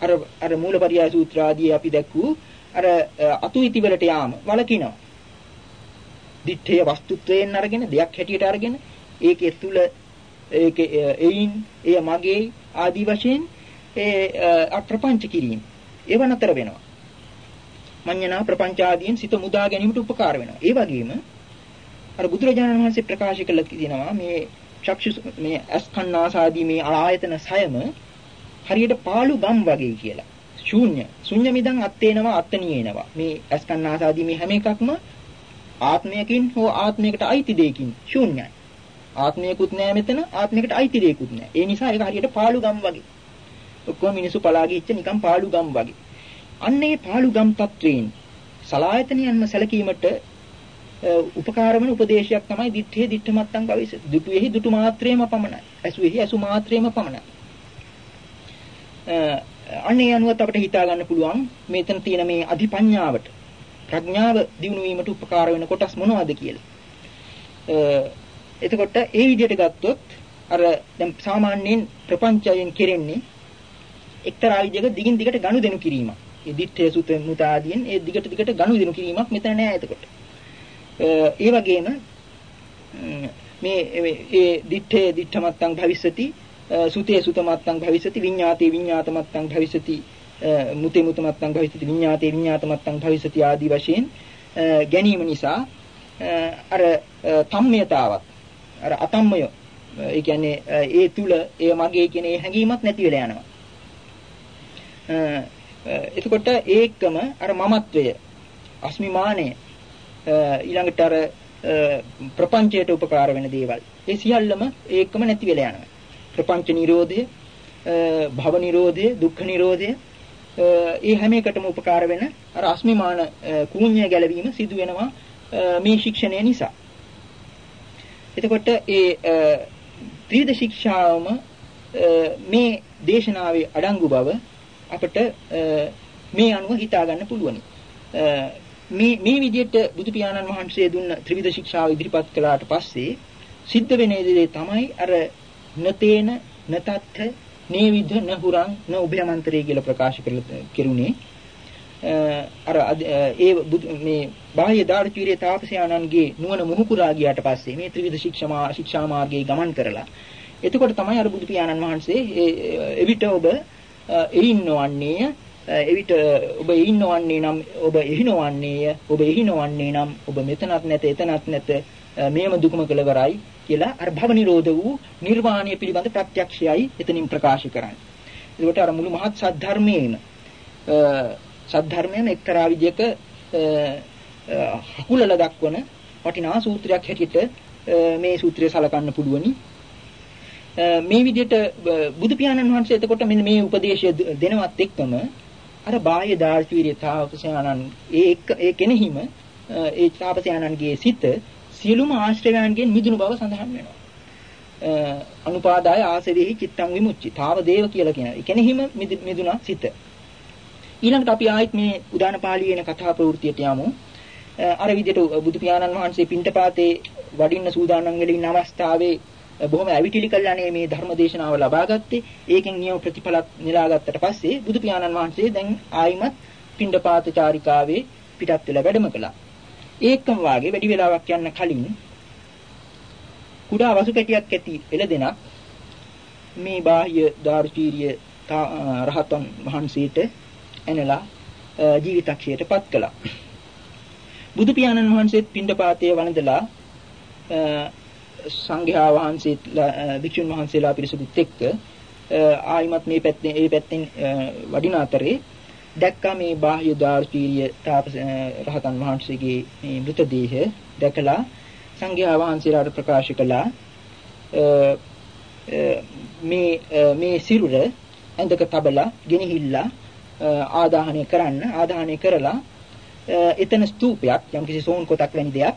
අර අර මූලපරියාය සූත්‍ර ආදී අපි දැක්වූ අර අතු ඉති වලට යාම වලකිනවා. දිත්තේ වස්තුත්වයෙන් අරගෙන දෙයක් හැටියට අරගෙන ඒකේ තුල ඒකේ එයින් එය මගේ ආදී වශයෙන් ඒ අප්‍රපංච කිරීම ඒව නතර වෙනවා. මඤ්ඤණා ප්‍රපංච ආදීන් සිත මුදා ගැනීමට උපකාර වෙනවා. ඒ වගේම අර බුදුරජාණන් වහන්සේ ප්‍රකාශ කළ කියනවා මේ චක්ෂු මේ අස්කන්නාසාදී මේ ආයතන සයම හරියට පාළු ගම් වගේ කියලා. ශූන්‍ය. ශුන්‍ය මිදං අත්තේනවා අත්තනියේනවා. මේ අස්කන්නාසාදී මේ හැම එකක්ම ආත්මයකින් හෝ ආත්මයකට අයිති දෙයකින් ශූන්‍යයි. ආත්මයකුත් නෑ මෙතන ආත්මයකට අයිති දෙයකුත් නෑ. ඒ නිසා ඒක හරියට පාළු ගම් වගේ. ඔක්කොම මිනිස්සු පලාගිච්ච නිකන් පාළු ගම් වගේ. අන්නේ පාළු ගම් තත්වයෙන් සලායතනියන්ම සැලකීමට උපකාර වෙන උපදේශයක් තමයි දිත්තේ දිත්ත මත්තන් භවිස. දුටුෙහි දුටු මාත්‍රේම පමණයි. ඇසුෙහි ඇසු මාත්‍රේම පමණයි. අන්නේ අනුවත් අපිට හිතා ගන්න පුළුවන් මෙතන තියෙන මේ අධිපඤ්ඤාවට ප්‍රඥාව දිනු වීමට උපකාර වෙන කොටස් මොනවද කියලා. එතකොට ඒ විදිහට ගත්තොත් අර දැන් සාමාන්‍යයෙන් ප්‍රපංචයෙන් කෙරෙන්නේ එක්තරා විදිහක දිගින් දිගට ගනුදෙනු කිරීමක්. ඒ දිත්තේ සුත මුත ආදීන් ඒ දිගට දිගට ගනුදෙනු කිරීමක් මෙතන නෑ එතකොට. ඒ වගේම මේ ඒ දිත්තේ දිත්තමත්තං භවිස්සති සුතේ සුතමත්තං භවිස්සති විඤ්ඤාතේ විඤ්ඤාතමත්තං භවිස්සති මුතේ මුතමත්තං භවිස්සති විඤ්ඤාතේ විඤ්ඤාතමත්තං භවිස්සති ආදී වශයෙන් ගැනීම නිසා අර තම්මයතාවක් අර අතම්මය ඒ කියන්නේ ඒ තුල ඒ මගේ කියන ඒ හැඟීමක් නැති වෙලා යනවා. එතකොට ඒකම අර මමත්වය අස්මිමානය ඊළඟට අර ප්‍රපංචයට උපකාර වෙන දේවල් ඒ සියල්ලම ඒකම නැති වෙලා යනවා. ප්‍රපංච නිරෝධය, භව නිරෝධය, දුක්ඛ නිරෝධය ඒ හැම එකටම උපකාර වෙන අර අස්මිමාන කුණ්‍ය ගැලවීම සිදු වෙනවා මේ ශික්ෂණය නිසා. එතකොට ඒ ත්‍රිවිධ ශික්ෂාවම මේ දේශනාවේ අඩංගු බව අපිට මේ අනුව හිතා ගන්න පුළුවනි. මේ මේ විදිහට බුදු පියාණන් වහන්සේ දුන්න ත්‍රිවිධ ශික්ෂාව ඉදිරිපත් කළාට පස්සේ සිද්ධ වෙන දේ තමයි අර නතේන නතත්ථ නේවිධ නහුරං න උභයමන්තරේ කියලා ප්‍රකාශ කෙරුණේ. අර ඒ මේ බාහ්‍ය දාර්ශනික තාපසයාණන්ගේ නුවණ මුහුකුරා ගියාට පස්සේ මේ ත්‍රිවිධ ශික්ෂා ශික්ෂා මාර්ගයේ ගමන් කරලා එතකොට තමයි අර බුදු පියාණන් වහන්සේ එවිට ඔබ එින්නවන්නේය එවිට ඔබ එින්නවන්නේ නම් ඔබ එහිනවන්නේය ඔබ එහිනවන්නේ නම් ඔබ මෙතනත් නැත එතනත් නැත මේම දුකම කෙලවරයි කියලා අර භව නිරෝධ වූ නිර්වාණය පිළිබඳ ප්‍රත්‍යක්ෂයයි එතනින් ප්‍රකාශ කරන්නේ. ඒකට අර මුළු මහත් සද්ධර්මයේම සද්ධර්මයේම එක්තරා විදියක හකුලල දක්වන වටිනා සූත්‍රයක් හැටියට මේ සූත්‍රය සලකන්න පුළුවනි. මේ විදිහට බුදු පියාණන් වහන්සේ එතකොට මෙන්න මේ උපදේශය දෙනවත් එක්කම අර බාහ්‍ය දාර්ශනික තාපසයන්න් ඒ ඒ කෙනෙහිම ඒ තාපසයන්න්ගේ සිත සියලුම ආශ්‍රයයන්ගෙන් මිදුණු බව සඳහන් වෙනවා. අනුපාදාය ආසෙවිහි චිත්තං විමුච්චි. තාව දේව කියලා කියන. ඒ කෙනෙහිම මිදුණා සිත. ඊළඟට අපි ආයෙත් මේ උදාන පාළියේ එන කතා ප්‍රවෘත්තියට යමු. අර විදිහට බුදු පියාණන් වහන්සේ පින්ටපාතේ වඩින්න සූදානම් වෙලින් අවස්ථාවේ බොහොම ඇවිටිලි කළානේ මේ ධර්ම දේශනාව ලබා ගත්තේ. ඒකෙන් නියම ප්‍රතිඵලක් නෙලා ගත්තට පස්සේ බුදු පියාණන් වහන්සේ දැන් ආයිමත් පින්ඩපාත චාරිකාවේ පිටත් වෙලා වැඩම කළා. ඒකම වාගේ වැඩි වෙලාවක් යන්න කලින් කුඩා වසු කැටියක් ඇති එළදෙනක් මේ බාහ්‍ය දාර්ශීරිය රහතන් වහන්සේට එනලා ජීවිතක්ෂයටපත් කළා. බුදු පියාණන් වහන්සේත් පින්ඩපාතයේ වළඳලා සංඝයා වහන්සේලා වික්ෂුන් වහන්සේලා පිරිසුදුත් එක්ක ආයිමත් මේ පැත්තෙන් ඒ පැත්තෙන් වඩින අතරේ දැක්කා මේ බාහ්‍ය දාර්ශීරිය තාපස රහතන් වහන්සේගේ මේ මృతදේහ දැකලා සංඝයා වහන්සේලාට ප්‍රකාශ කළා. මේ මේ සිරුර ඇඳක තබලා ගෙනහිල්ලා ආදාහනය කරන්න ආදාහනය කරලා එතන ස්තූපයක් යම්කිසි සෝන් කොටක් වැනි දෙයක්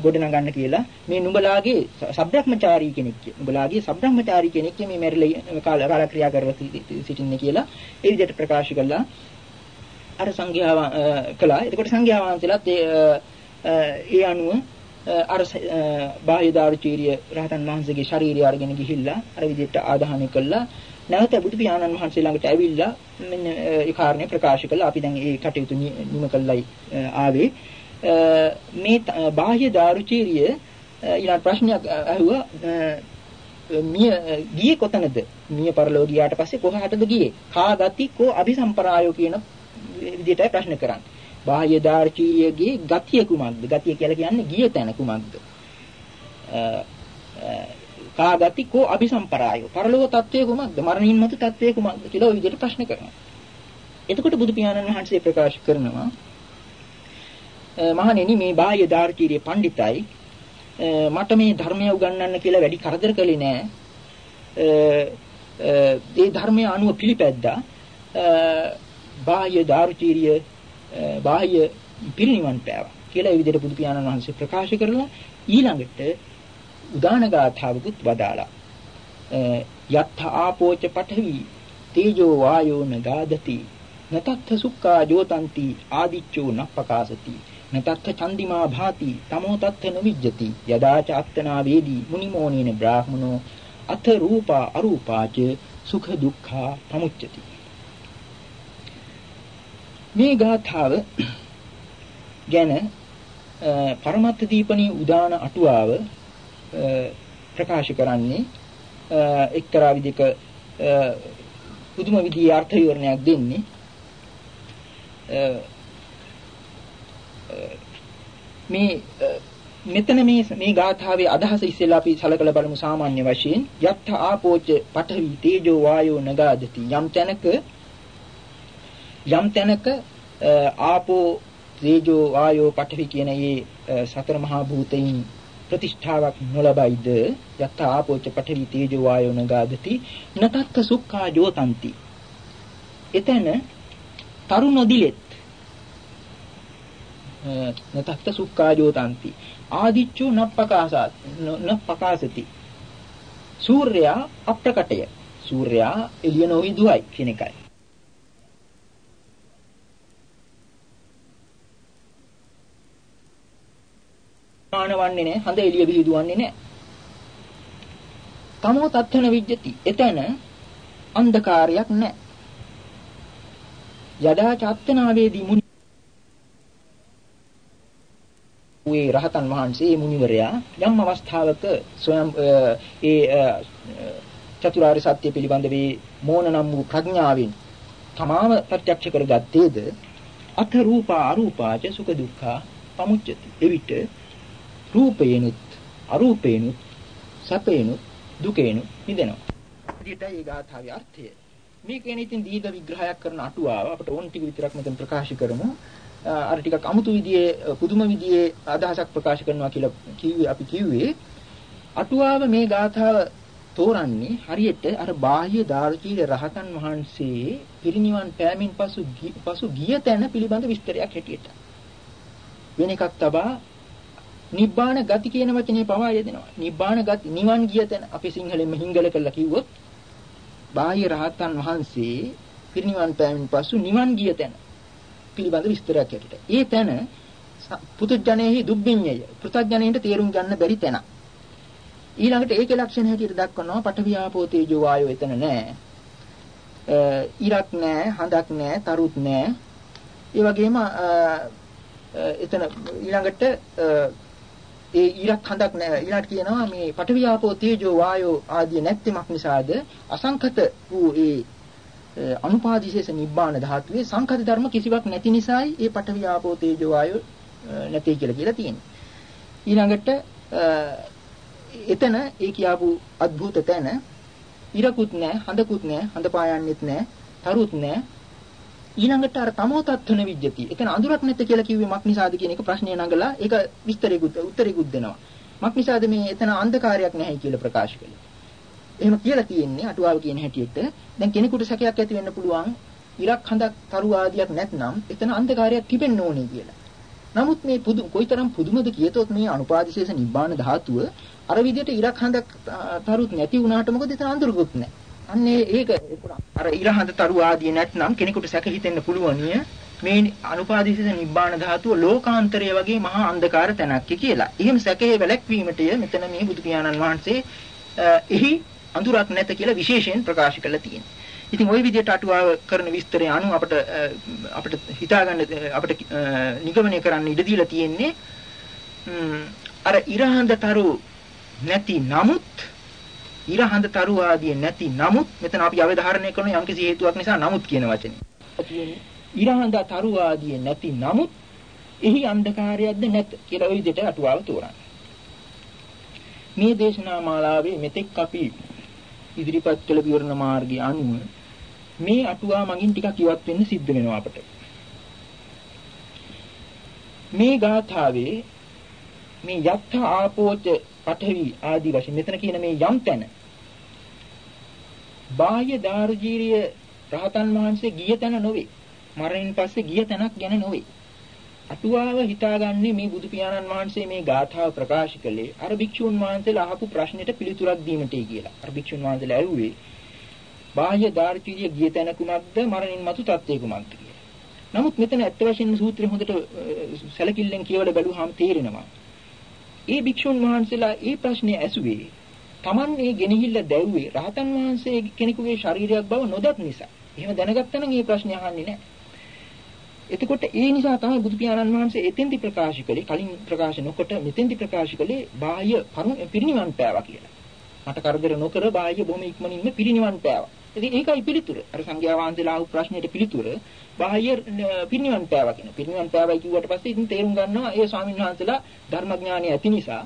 ගොඩනගන්න කියලා. මේ නුඹලාගේ සබ්‍රහ්මචාරී කෙනෙක් නුඹලාගේ සබ්‍රහ්මචාරී කෙනෙක් මේ මැරිලා කාල කාලක්‍රියා කරලා සිටින්නේ කියලා ඒ විදිහට ප්‍රකාශ කළා. අර සංඝයා කළා. එතකොට සංඝයා වහන්සේලාත් ඒ අනුව අර බාහ්‍ය දාරුචීරිය රහතන් වහන්සේගේ ශාරීරිය අරගෙන ගිහිල්ලා අර විදිහට ආදාහනය කළා. නැවත බුදු පියාණන් වහන්සේ ළඟට ඇවිල්ලා මෙන්න ඒ කාරණේ ප්‍රකාශ කළා. අපි දැන් ඒ කටයුතු නිම කළයි ආවේ. මේ බාහ්‍ය දාරුචීරිය ඊළඟ ප්‍රශ්නයක් අහුවා මිය ගියේ කොතනද? මිය පරලෝ ගියාට පස්සේ කොහාටද ගියේ? කා ගති කෝ අபிසම්පරායෝ කියන විදිහටයි ප්‍රශ්න කරන්නේ. බාහ්‍ය දාර්චීයගේ ගතිය කුමක්ද? ගතිය කියලා කියන්නේ ගිය තැන කුමක්ද? කා ගති කෝ අபிසම්පරායෝ. පරලෝ තත්වයේ කුමක්ද? මරණින් මතු තත්වයේ කුමක්ද කියලා ওই විදිහට ප්‍රශ්න කරනවා. එතකොට බුදු පියාණන් වහන්සේ ප්‍රකාශ කරනවා මහණෙනි මේ බාහ්‍ය දාර්ශනික පඬිතයි. මට මේ ධර්මය උගන්වන්න කියලා වැඩි කරදර කළේ නෑ. ඒ ධර්මය අනුව පිළිපැද්දා බාහ්‍ය දාර්ශනික බාහ්‍ය පිරිනිවන් පෑවා කියලා ඒ විදිහට බුදු පියාණන් වහන්සේ ප්‍රකාශ කරලා ඊළඟට උදාන ගාථාවකුත් වදාලා යත්ථ ආපෝච පඨවි තේජෝ වායෝ නගාදති නතත්ථ සුක්ඛා ජෝතಂತಿ ආදිච්චෝ නප්පකාසති. නතත්ථ චන්දිමා භාති තමෝ තත්ථ නොවිජ්ජති යදාච අත්තනා වේදී මුනිමෝනේන බ්‍රාහ්මනෝ අත රූපා අරූපාච සුඛ දුක්ඛා පමුච්චති මේ ගාථාව ගැන පරමත්ත දීපණී උදාන අටුවාව ප්‍රකාශ කරන්නේ එක්තරා විදිහක පුදුම විදිහේ අර්ථ විවරණයක් දෙන්නේ මේ මෙතන මේ මේ ගාථාවේ අදහස ඉස්සෙල්ලා අපි සලකලා බලමු සාමාන්‍ය වශයෙන්. යත්ත ආපෝච පඨවි තේජෝ වායෝ නගාදති. යම් තැනක යම් තැනක ආපෝ තේජෝ වායෝ පඨවි කියන මේ සතර මහා භූතයින් ප්‍රතිෂ්ඨාවක් නොලබයිද? යත්ත ආපෝච පඨවි තේජෝ වායෝ නගාදති. නතත්ත සුඛා ජෝතಂತಿ. එතන තරු නොදිලෙත් නතත්ත සුක්කාජෝතಂತಿ ආදිච්චෝ නප්පකාසත් නප්පකාසති. සූර්යයා අප්‍රකටය. සූර්යයා එළිය නොවිදුවයි කියන එකයි. ආනවන්නේ නැහැ හඳ එළිය විහිදුවන්නේ නැහැ. තමෝ තත්ත්වන විජ්ජති. එතන අන්ධකාරයක් නැහැ. යදා චත්තනාවේදී මුනි වේ රහතන් වහන්සේ මුනිවරයා යම් අවස්ථාවක ස්වයං ඒ චතුරාර්ය සත්‍ය පිළිබඳ වේ මෝන නම් වූ ප්‍රඥාවෙන් තමාම ප්‍රත්‍යක්ෂ කරගත්තේද අත රූපා අරූපාච සුඛ දුක්ඛ පමුච්චති එවිට රූපේනුත් අරූපේනුත් සැපේනුත් දුකේනුත් නිදෙනවා. විදිහටයි ඒ ගාථාවේ අර්ථය. මේක ගැන ඉතින් දීර්ඝ විග්‍රහයක් කරන අටුවාව අපිට ඕන ටික විතරක් මෙතන ප්‍රකාශ කරමු. අර ටිකක් අමුතු විදිහේ පුදුම විදිහේ අදහසක් ප්‍රකාශ කරනවා කියලා කිව්වේ අපි කිව්වේ අටුවාව මේ ගාථාව තෝරන්නේ හරියට අර බාහ්‍ය දාර්ශනික රහතන් වහන්සේ පිරිනිවන් පෑමෙන් පසු පසු ගිය තැන පිළිබඳ විස්තරයක් හැටියට. වෙන එකක් තබා නිබ්බාන ගති කියන වචනේ පවා යෙදෙනවා. නිබ්බාන ගති නිවන් ගිය තැන අපි සිංහලෙන්ම හිංගල කරලා කිව්වොත් බාහ්‍ය රහතන් වහන්සේ පිරිනිවන් පෑමෙන් පසු නිවන් ගිය තැන පිළිබඳ විස්තරයක් හැටියට. ඒ තැන පුතුජණෙහි දුබ්බිඤ්ඤය. පෘථග්ජනෙන්ට තේරුම් ගන්න බැරි තැන. ඊළඟට ඒකේ ලක්ෂණ හැටියට දක්වනවා පඨවි ආපෝ තේජෝ වායෝ එතන නැහැ. ඉරක් නැහැ, හඳක් නැහැ, තරුත් නැහැ. ඒ වගේම එතන ඊළඟට ඒ ඉරක් හඳක් නැහැ. ඊළඟට කියනවා මේ පඨවි ආපෝ තේජෝ වායෝ ආදී නැත්තිමක් නිසාද අසංකත වූ ඒ අනුපාදිශේෂ නිබ්බාන ධාතුවේ සංකත ධර්ම කිසිවක් නැති නිසායි ඒ පඨවි ආපෝ තේජෝ වායෝ නැtei කියලා කියලා තියෙන්නේ. ඊළඟට එතන ඒ කියාපු අద్భుත තැන ඉරකුත් නැහැ, හඳකුත් නැහැ, හඳ පායන්නෙත් නැහැ, තරුත් නැහැ. ඊළඟට අර තමෝ තත්ත්වන විජ්ජති. එතන අඳුරක් නැත කියලා කිව්වේ මක් නිසාද කියන එක ප්‍රශ්නය නගලා ඒක විස්තරෙකුත් උත්තරෙකුත් දෙනවා. මක් නිසාද මේ එතන අන්ධකාරයක් නැහැ කියලා ප්‍රකාශ කළේ. එහෙම කියලා තියෙන්නේ අටුවාව කියන හැටියට දැන් කෙනෙකුට සැකයක් ඇති වෙන්න පුළුවන් ඉරක් හඳක් තරු ආදියක් නැත්නම් එතන අන්ධකාරයක් තිබෙන්න ඕනේ කියලා. නමුත් මේ පුදු කොයිතරම් පුදුමද කියතොත් මේ අනුපාදිශේෂ නිබ්බාන ධාතුව අර විදිහට ඉරක් හඳක් තරුත් නැති වුණාට මොකද එතන අඳුරකුත් නැහැ. අන්නේ ඒක අර ඉර හඳ තරු ආදී නැත්නම් කෙනෙකුට සැක හිතෙන්න පුළුවන්ිය මේ අනුපාදිශේෂ නිබ්බාන ධාතුව ලෝකාන්තරය වගේ මහා අන්ධකාර තැනක් කියලා. එහෙම සැකේ වැළැක්වීමටය මෙතන මේ බුදු පියාණන් වහන්සේ එහි අඳුරක් නැත කියලා විශේෂයෙන් ප්‍රකාශ කරලා තියෙනවා. ඉතින් ওই විදිහට අටුවාව කරන විස්තරය අනුව අපිට අපිට හිතාගන්න අපිට නිගමනය කරන්න ඉඩ දීලා තියෙන්නේ අර ඉරහඳතරු නැති නමුත් ඉරහඳ තරු ආදී නැති නමුත් මෙතන අපි අවධාරණය කරන යම්කිසි හේතුවක් නිසා නමුත් කියන වචනේ. ඉරහඳ තරු ආදී නැති නමුත් එහි අන්ධකාරයක්ද නැත කියලා ওই විදිහට අටුවාව තෝරන්නේ. මේ දේශනා මාලාවේ මෙතෙක් අපි ඉදිරිපත් කළ විවරණ මාර්ගය අනුව මේ අටුවා මගින් ටිකක් ඉවත් වෙන්න සිද්ධ වෙනවා අපට. මේ ගාථාවේ මේ යත්ථ ආපෝච පඨවි ආදී වශයෙන් මෙතන කියන මේ යම් තැන බාහ්‍ය දාර්ජීරිය රහතන් වහන්සේ ගිය තැන නොවේ. මරණයෙන් පස්සේ ගිය තැනක් ගැන නොවේ. අටුවාව හිතාගන්නේ මේ බුදු පියාණන් වහන්සේ මේ ගාථාව ප්‍රකාශ කළේ අර භික්ෂුන් වහන්සේලා අහපු ප්‍රශ්නෙට පිළිතුරක් දීමටයි කියලා. අර භික්ෂුන් වහන්සේලා ඇහුවේ බාහ්‍ය දාර්ශනිකය ගිය තැන කුමක්ද මරණින් මතු තත්ත්වය කුමක්ද කියලා. නමුත් මෙතන ඇත්ත වශයෙන්ම සූත්‍රය හොඳට සැලකිල්ලෙන් කියවලා බැලුවාම තේරෙනවා. ඒ භික්ෂුන් වහන්සේලා ඒ ප්‍රශ්නේ ඇසුවේ Taman මේ ගෙනහිල්ල දැව්වේ රහතන් වහන්සේ කෙනෙකුගේ ශරීරයක් බව නොදත් නිසා. එහෙම දැනගත්තා නම් මේ ප්‍රශ්නේ අහන්නේ නැහැ. එතකොට ඒ නිසා තමයි බුදු පියාණන් වහන්සේ එතෙන්දි ප්‍රකාශ කළේ කලින් ප්‍රකාශ නොකොට මෙතෙන්දි ප්‍රකාශ කළේ බාහ්‍ය පිරිනිවන් පෑවා කියලා. මට කරදර නොකර බාහ්‍ය බොහොම ඉක්මනින්ම පිරිනිවන් පෑවා. ඉතින් ඒකයි පිළිතුර. අර සංඝයා වහන්සේලා අහපු ප්‍රශ්නෙට පිළිතුර බාහ්‍ය පිරිනිවන් පෑවා කියන. පිරිනිවන් පෑවයි කිව්වට පස්සේ ඉතින් තේරුම් ගන්නවා ඒ ස්වාමීන් වහන්සේලා ධර්මඥානය ඇති නිසා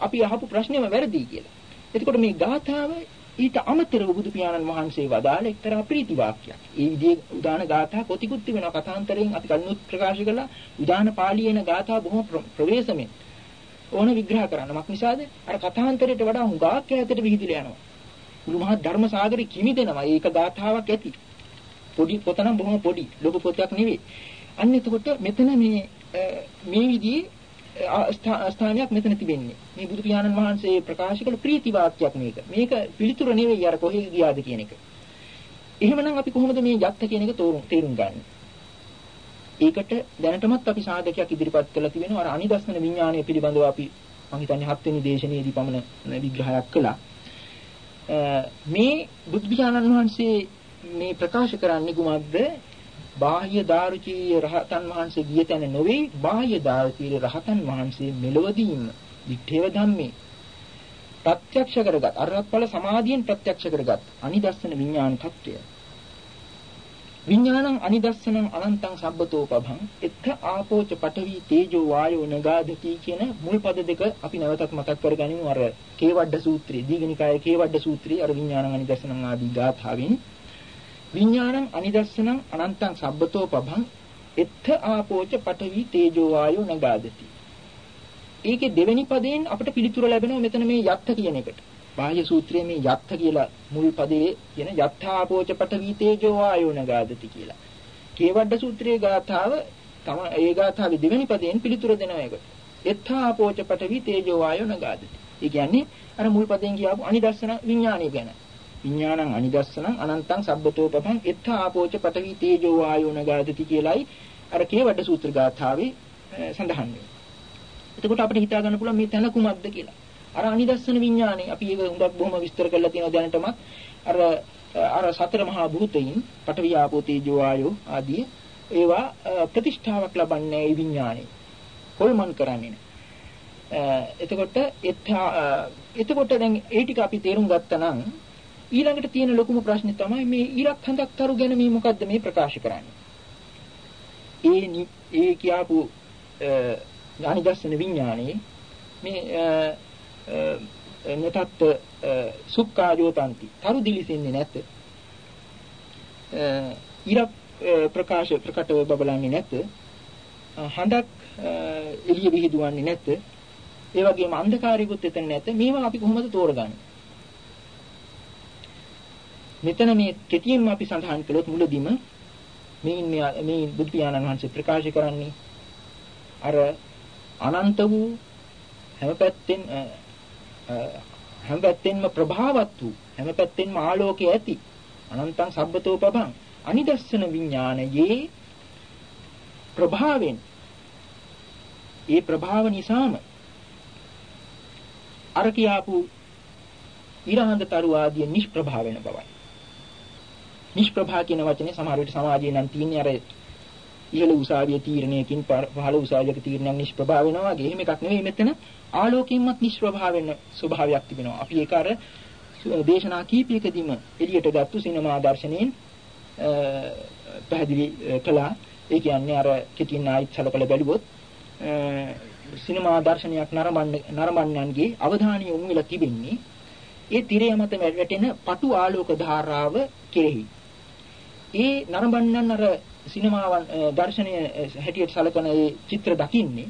අපි අහපු ප්‍රශ්නේම වැරදි කියලා. එතකොට මේ ගාථාව ඊට අමතරව බුදු පියාණන් වහන්සේ වදාළ එක්තරා ප්‍රීති වාක්‍යයක්. ඒ විදිහේ උදාන ගාථා පොතිකුත් තිබෙනවා කථාන්තරයෙන් අපි කලිනුත් ප්‍රකාශ කළා. උදාන පාළියේන ගාථා බොහොම ප්‍රවේශමෙන් ඕන විග්‍රහ කරන්න. මක් නිසාද? අර කථාන්තරයට වඩා හුඟක් ඈතට විහිදිලා යනවා. මුළු මහත් ධර්ම සාගරේ කිමිදෙනවා. ඒක ගාථාවක් ඇති. පොඩි පොත නම් බොහොම පොඩි. ලොකු පොතක් නෙවෙයි. අන්න එතකොට මෙතන මේ මේ විදිහේ ස්ථානයක් මෙතන තිබෙන්නේ. මේ බුදු පියාණන් වහන්සේ ප්‍රකාශ කළ ප්‍රීති වාක්‍යයක් මේක. මේක පිළිතුර නෙවෙයි අර කොහේ ගියාද කියන එක. එහෙමනම් අපි කොහොමද මේ යත්ත කියන එක තේරුම් ගන්නේ? ඒකට දැනටමත් අපි සාධකයක් ඉදිරිපත් කරලා තිබෙනවා. අර අනිදස්සන විඥානය පිළිබඳව අපි මම හිතන්නේ හත්වෙනි දේශනාවේදී පමණ විග්‍රහයක් කළා. මේ බුදු පියාණන් වහන්සේ මේ ප්‍රකාශ කරන්නේ කුමක්ද? බාහ්‍ය දාරුචීය රහතන් වහන්සේ ගිය තැන නොවේ. බාහ්‍ය දාරුචීය රහතන් වහන්සේ මෙලොවදීම විඨේව ධම්මේ ප්‍රත්‍යක්ෂ කරගත් අරහත්ඵල සමාධියෙන් ප්‍රත්‍යක්ෂ කරගත් අනිදස්සන විඥාන తত্ত্বය විඥානං අනිදස්සනං අනන්තං සබ්බතෝපභං එත්ථ ආපෝච පඨවි තේජෝ වායෝ නගාධති කියන මුල් පද දෙක අපි නැවතත් මතක් කරගනිමු. අර කේවඩ සූත්‍රයේ දීඝනිකායේ කේවඩ සූත්‍රයේ අර විඥානං අනිදස්සනං ආදී ගාථාවෙන් විඥානං අනිදස්සනං අනන්තං සබ්බතෝ පභං එත්ත ආපෝච පඨවි තේජෝ වායෝ නගාදති ඒකේ දෙවෙනි පදයෙන් අපිට පිළිතුර ලැබෙනවා මෙතන මේ යත්ත කියන එකට බාහ්‍ය සූත්‍රයේ මේ යත්ත කියලා මුල් පදයේ කියන යත්තාපෝචපට වීතේජෝ ආයෝනගාදති කියලා. කේවඩ සූත්‍රයේ ගාථාව තම ඒ ගාථාවේ දෙවෙනි පදයෙන් පිළිතුර දෙනවා ඒකට. යත්තාපෝචපට වීතේජෝ ආයෝනගාදති. ඒ කියන්නේ අර මුල් පදයෙන් කියපු අනිදර්ශන විඥානය ගැන. විඥානං අනිදස්සනං අනන්තං සබ්බතෝපපං එත්තාපෝච පඨවි තේජෝ ආයෝනගාදති කියලයි අර කේවඩ සූත්‍ර ගාථාවේ සඳහන් වෙන්නේ. එතකොට අපිට හිතා ගන්න පුළුවන් මේ තැන කුමක්ද කියලා. අර අනිදස්සන විඥානේ අපි ඒක හුඟක් බොහොම විස්තර කරලා තියෙනවා දැනටමත් අර අර සතර මහා භූතයින් පඨවි ආපෝ තේජෝ ආයෝ ආදී ඒවා ප්‍රතිෂ්ඨාවක් ලබන්නේ ඒ විඥානේ හොල්මන් කරන්නේ නෑ එතකොට එතකොට දැන් ඒ ටික අපි තේරුම් ගත්තා නම් ඊළඟට තියෙන ලොකුම ප්‍රශ්නේ තමයි මේ ඉරක් හඳක් තරු ගැන මේ මොකද්ද මේ ප්‍රකාශ කරන්නේ? ඒ ඒ කියාපු අනිදස්සන විඥානේ මේ නතත් සුක්කායෝතන්ති තරු දිලිසෙන්නේ නැත. ඉර ප්‍රකාශ ප්‍රකටව බබලන්නේ නැත. හඳක් එළිය විහිදුවන්නේ නැත. ඒ වගේම අන්ධකාරයකුත් එතන නැත. මේවා අපි කොහොමද තෝරගන්නේ? මෙතන මේ කෙටියෙන්ම අපි සඳහන් කළොත් මුලදීම මේ මේ බුදු පියාණන් වහන්සේ ප්‍රකාශ කරන්නේ අර අනන්ත වූ හැම පැත්තෙන් හැම පැත්තෙන්ම ප්‍රභාවත් වූ හැම පැත්තෙන්ම ආලෝකයේ ඇති අනන්තං සබ්බතෝ පබං අනිදස්සන විඥානයේ ප්‍රභාවෙන් ඒ ප්‍රභාව නිසාම අර කියාපු ඊරහඳ තරු ආදී නිෂ්ප්‍රභා වෙන බවයි. නිෂ්ප්‍රභා කියන වචනේ සමහර විට සමාජයේ නම් තියෙන්නේ අර ඉහළ උසාවියේ තීරණයකින් පහළ උසාවියක තීරණයක් නිෂ්ප්‍රභා වෙනවා වගේ. එහෙම එකක් නෙවෙයි මෙතන ආලෝකයෙන්මත් නිෂ්ප්‍රභා වෙන ස්වභාවයක් තිබෙනවා. අපි ඒක අර දේශනා කීපයකදීම එළියට ගත්තු සිනමා දර්ශනයෙන් පැහැදිලි කළා. ඒ කියන්නේ අර කෙටින් ආයිත් සලකලා බැලුවොත් සිනමා දර්ශනයක් නරඹන්න නරඹන්නන්ගේ අවධානය යොමු වෙලා තිබෙන්නේ ඒ තිරය මත වැටෙන පටු ආලෝක ධාරාව කෙරෙහි. ඒ නරඹන්නන් අර සිනමාවන් දර්ශනය හැටියට සලකන ඒ චිත්‍ර දකින්නේ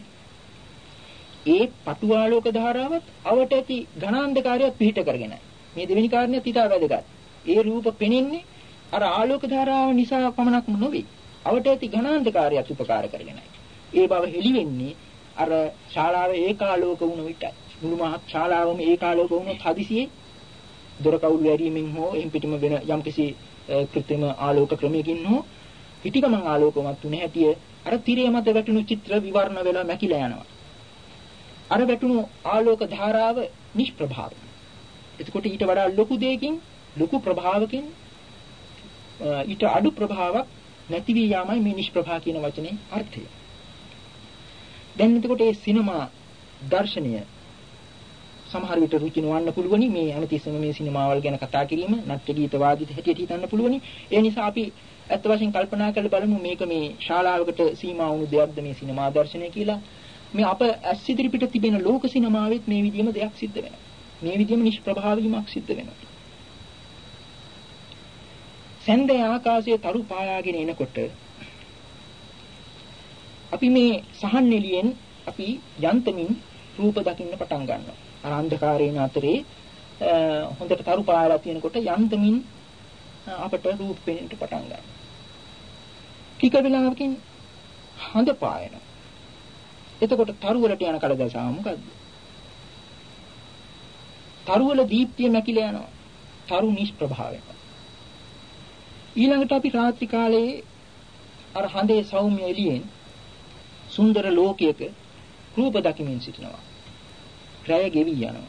ඒ පටුආලෝක ධාරාවත් අවට ඇති ඝනාන්ධකාරයත් පිහිට කරගෙන මේ දෙවෙනි කාරණේ තිතා වැදගත්. ඒ රූප පෙනෙන්නේ අර ආලෝක ධාරාව නිසා පමණක්ම නොවේ. අවට ඇති ඝනාන්ධකාරයත් උපකාර කරගෙනයි. ඒ බව හෙළි වෙන්නේ අර ශාලාවේ ඒකාලෝක වුණ විටයි. මුළු මහත් ශාලාවම ඒකාලෝක වුණොත් හදිසියේ දොර කවුළු වැරීමෙන් හෝ එම් පිටිම වෙන යම්කිසි කෘත්‍රිම ආලෝක ක්‍රමයකින් හෝ පිටිකමං ආලෝකමත් වුණ හැටිය අර තිරය මත වැටුණු චිත්‍ර විවරණ වෙලා මැකිලා යනවා. අර වැටුණු ආලෝක ධාරාව නිෂ්ප්‍රභාව. එතකොට ඊට වඩා ලොකු දෙයකින් ලොකු ප්‍රභාවකින් ඊට අඩු ප්‍රභාවක් නැති වී යාමයි මේ නිෂ්ප්‍රභා කියන වචනේ අර්ථය. දැන් එතකොට මේ සිනමා දර්ශනය සමහර විට රුචි නොවන්න පුළුවනි. මේ හැමතිස්සෙම මේ සිනමාවල් ගැන කතා කිරීම නැත්te ගීත වාදිත හැටියට හිතන්න පුළුවනි. ඒ නිසා අපි ඇත්ත වශයෙන් කල්පනා කරලා බලමු මේක මේ ශාලාවකට සීමා වුණු දෙයක්ද මේ සිනමා දර්ශනය කියලා. මේ අප ඇස් ඉදිරිපිට තිබෙන ලෝක සිනමාවෙත් මේ විදිහම දෙයක් සිද්ධ වෙනවා. මේ විදිහම නිෂ්ප්‍රභාව වීමක් සිද්ධ වෙනවා. සැන්දේ ආකාශයේ තරු පායාගෙන එනකොට අපි මේ සහන් එළියෙන් අපි යන්තමින් රූප දකින්න පටන් ගන්නවා. අර අන්ධකාරයෙන් අතරේ හොඳට තරු පායලා තියෙනකොට යන්තමින් අපට රූප පෙනෙන්න පටන් ගන්නවා. ටික වෙලාවකින් හඳ පායනවා. එතකොට තරු වලට යන කලදසාව මොකද්ද? තරු වල දීප්තිය මැකිලා යනවා. තරු නිෂ්ප්‍රභාවය. ඊළඟට අපි රාත්‍රී කාලයේ අර හඳේ සෞම්‍ය එළියෙන් සුන්දර ලෝකයක රූප දකිමින් සිටිනවා. රැය ගෙවි යනවා.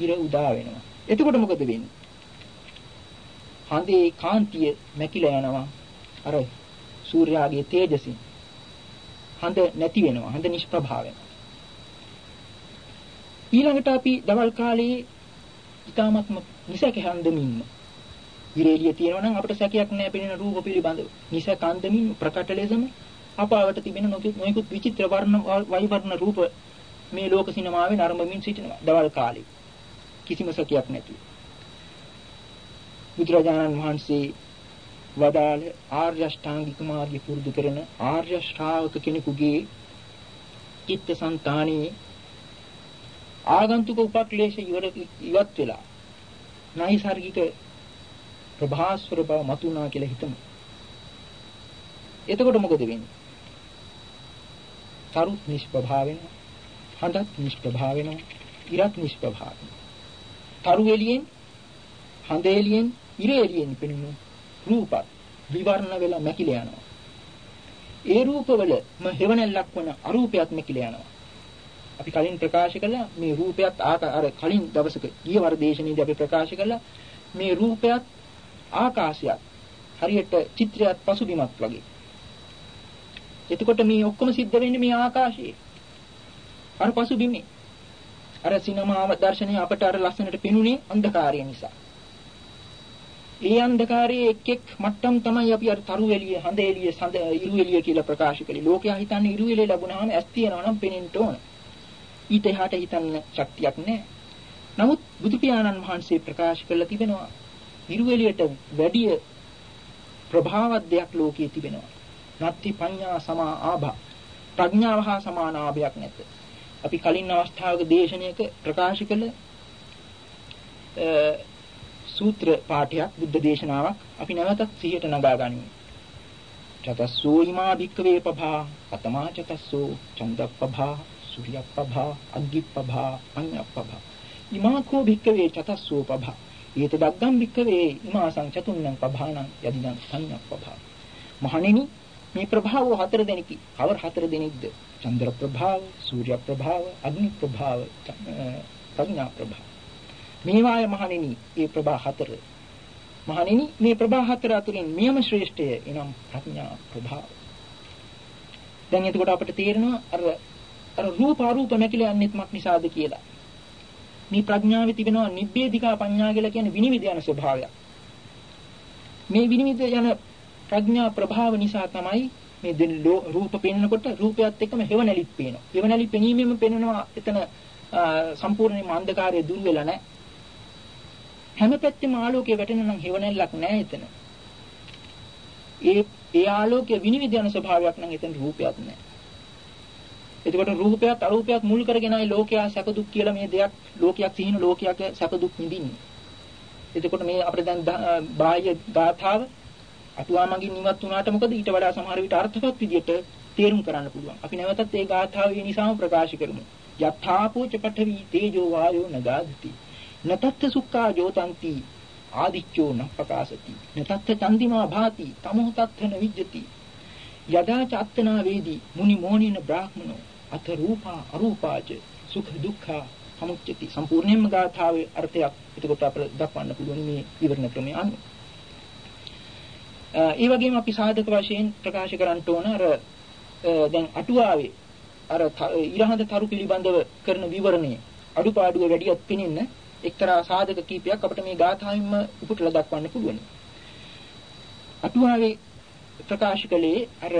ඉර උදා වෙනවා. එතකොට මොකද වෙන්නේ? හඳේ කාන්තිය මැකිලා යනවා. අර සූර්යාගේ තේජසින් හඳ නැති වෙනවා හඳ නිෂ්ප්‍රභා වෙනවා ඊළඟට අපි දවල් කාලේ ඊ타මත්ම නිසක හඳමින්ම ඉරේලිය තියෙනවා නම් අපිට සැකයක් නැහැ පෙනෙන රූප පිළිබඳව නිසක හඳමින් ප්‍රකට ලෙසම අපාවට තිබෙන නොයෙකුත් විචිත්‍ර වර්ණ වෛවර්ණ රූප මේ ලෝක සිනමාවේ නරඹමින් සිටිනවා දවල් කාලේ කිසිම සැකයක් නැතුව බුදුරජාණන් වහන්සේ වදාළ ආර්ය අෂ්ටාංගික මාර්ගය පුරුදු කරන ආර්ය ශ්‍රාවක කෙනෙකුගේ චිත්තසංතානයේ ආගන්තුක උපක්ලේශ ඉවත් වෙලා නයිසાર્ගික ප්‍රභාස්වර බව මතුණා කියලා හිතමු. එතකොට මොකද වෙන්නේ? තරුත් නිෂ්ප්‍රභා වෙනවා. හඳත් නිෂ්ප්‍රභා වෙනවා. ඉරත් නිෂ්ප්‍රභා වෙනවා. තරු එළියෙන් හඳ එළියෙන් ඉර එළියෙන් පෙනෙන රූපත් විවර්ණ වෙලා මැකිලා යනවා. ඒ රූපවලම හෙවණැල්ලක් වන අරූපයත් මැකිලා යනවා. අපි කලින් ප්‍රකාශ කළා මේ රූපයත් අර කලින් දවසක ගිය වර දේශනේදී අපි ප්‍රකාශ කළා මේ රූපයත් ආකාශයත් හරියට චිත්‍රයක් පසුබිමක් වගේ. එතකොට මේ ඔක්කොම සිද්ධ වෙන්නේ මේ ආකාශයේ. අර පසුබිමේ. අර සිනමාව දර්ශනය අපට අර ලස්සනට පෙනුනේ අන්ධකාරය නිසා. ඒ අන්ධකාරයේ එක් එක් මට්ටම් තමයි අපි අර තරු එළිය, හඳ එළිය, සඳ ඉරු එළිය කියලා ප්‍රකාශ කළේ. ලෝකයා හිතන්නේ ඉරු එළිය ලැබුණාම ඇස් තියෙනවා නම් පෙනෙන්න ඕන. ඊට එහාට හිතන්න ශක්තියක් නැහැ. නමුත් බුදු පියාණන් වහන්සේ ප්‍රකාශ කළා තිබෙනවා ඉරු එළියට වැඩි ප්‍රභාවක් දෙයක් ලෝකයේ තිබෙනවා. නත්ති පඤ්ඤා සමා ආභා. ප්‍රඥාව හා සමාන ආභයක් නැත. අපි කලින් අවස්ථාවක දේශනයක ප්‍රකාශ කළ සූත්‍ර පාඨයක් බුද්ධ දේශනාවක් අපි නැවතත් සිහියට නගා ගනිමු. චතස්සෝ ීමා භික්කවේ පභා අතමා චතස්සෝ චන්දප්පභා සූර්යප්පභා අග්ගිප්පභා අඤ්ඤප්පභා ීමාකෝ භික්කවේ චතස්සෝ පභා ඊත දග්ගම් භික්කවේ ීමාසං චතුන්නං පභානං යදිදං අඤ්ඤප්පභා මහණෙනි මේ ප්‍රභාව හතර දෙනෙකි. කවර හතර දෙනෙක්ද? චන්ද්‍ර ප්‍රභාව, සූර්ය ප්‍රභාව, අග්නි ප්‍රභාව, ප්‍රඥා ප්‍රභාව. මේවාය මහණෙනි මේ ප්‍රභා හතර මහණෙනි මේ ප්‍රභා හතර අතුරින් නියම ශ්‍රේෂ්ඨය එනම් ප්‍රඥා ප්‍රභාව දැන් එතකොට අපිට තේරෙනවා අර අර රූප අරූප නැතිලා යන්නේත් මක් නිසාද කියලා. මේ ප්‍රඥාවේ තිබෙනවා නිබ්බේධිකා පඤ්ඤා කියලා කියන්නේ විනිවිද යන ස්වභාවයක්. මේ විනිවිද යන ප්‍රඥා ප්‍රභාව නිසා තමයි මේ රූප පෙන්නකොට රූපයත් එක්කම හේවණලිත් පේනවා හේවණලි පෙනීමෙම පෙනෙනවා එතන සම්පූර්ණයෙන්ම අන්ධකාරය දුර වෙලා නැහැ හැම පැත්තෙම ආලෝකය වැටෙන නම් හෙවණැල්ලක් නැහැ එතන. ඒ ඒ ආලෝකය විනිවිද යන ස්වභාවයක් නම් එතන රූපයක් නැහැ. එතකොට රූපයත් අරූපයත් මුල් කරගෙනයි ලෝකයා සැප දුක් කියලා මේ දෙයක් ලෝකයක් සිහින ලෝකයක සැප දුක් විඳින්නේ. එතකොට මේ අපිට දැන් බාහ්‍ය ගාථාව අටුවා මගින් නිවත් වුණාට මොකද ඊට වඩා සමහර විට අර්ථවත් විදියට තේරුම් කරන්න පුළුවන්. අපි නැවතත් ඒ ගාථාව ඒ නිසාම ප්‍රකාශ කරමු. යථාපෝච පඨවි තේජෝ වායෝ නගාදති නතත්ත සුක්ඛා ජෝතಂತಿ ආදිච්චෝ නප්පකාසති නතත්ත චන්දිමා භාති තමෝ තත්තන විජ්ජති යදා චත්තනා වේදී මුනි මොහනින බ්‍රාහ්මනෝ අත රූපා අරූපාච සුඛ දුක්ඛ සමුච්චති සම්පූර්ණයෙන්ම ගාථාවේ අර්ථයක් එතකොට අපිට දක්වන්න පුළුවන් මේ විවරණ ක්‍රමය අනුව. ඒ වගේම අපි සාධක වශයෙන් ප්‍රකාශ කරන්න ඕන අර දැන් අටුවාවේ අර ඉරහඳ තරු පිළිබඳව කරන විවරණය අඩුපාඩුව වැඩියක් පිනින්න එක්තරා සාධක කීපයක් අපිට මේ ගාථාවෙන්ම උපුටලා දක්වන්න පුළුවන්. අටුවාවේ ප්‍රකාශ කළේ අර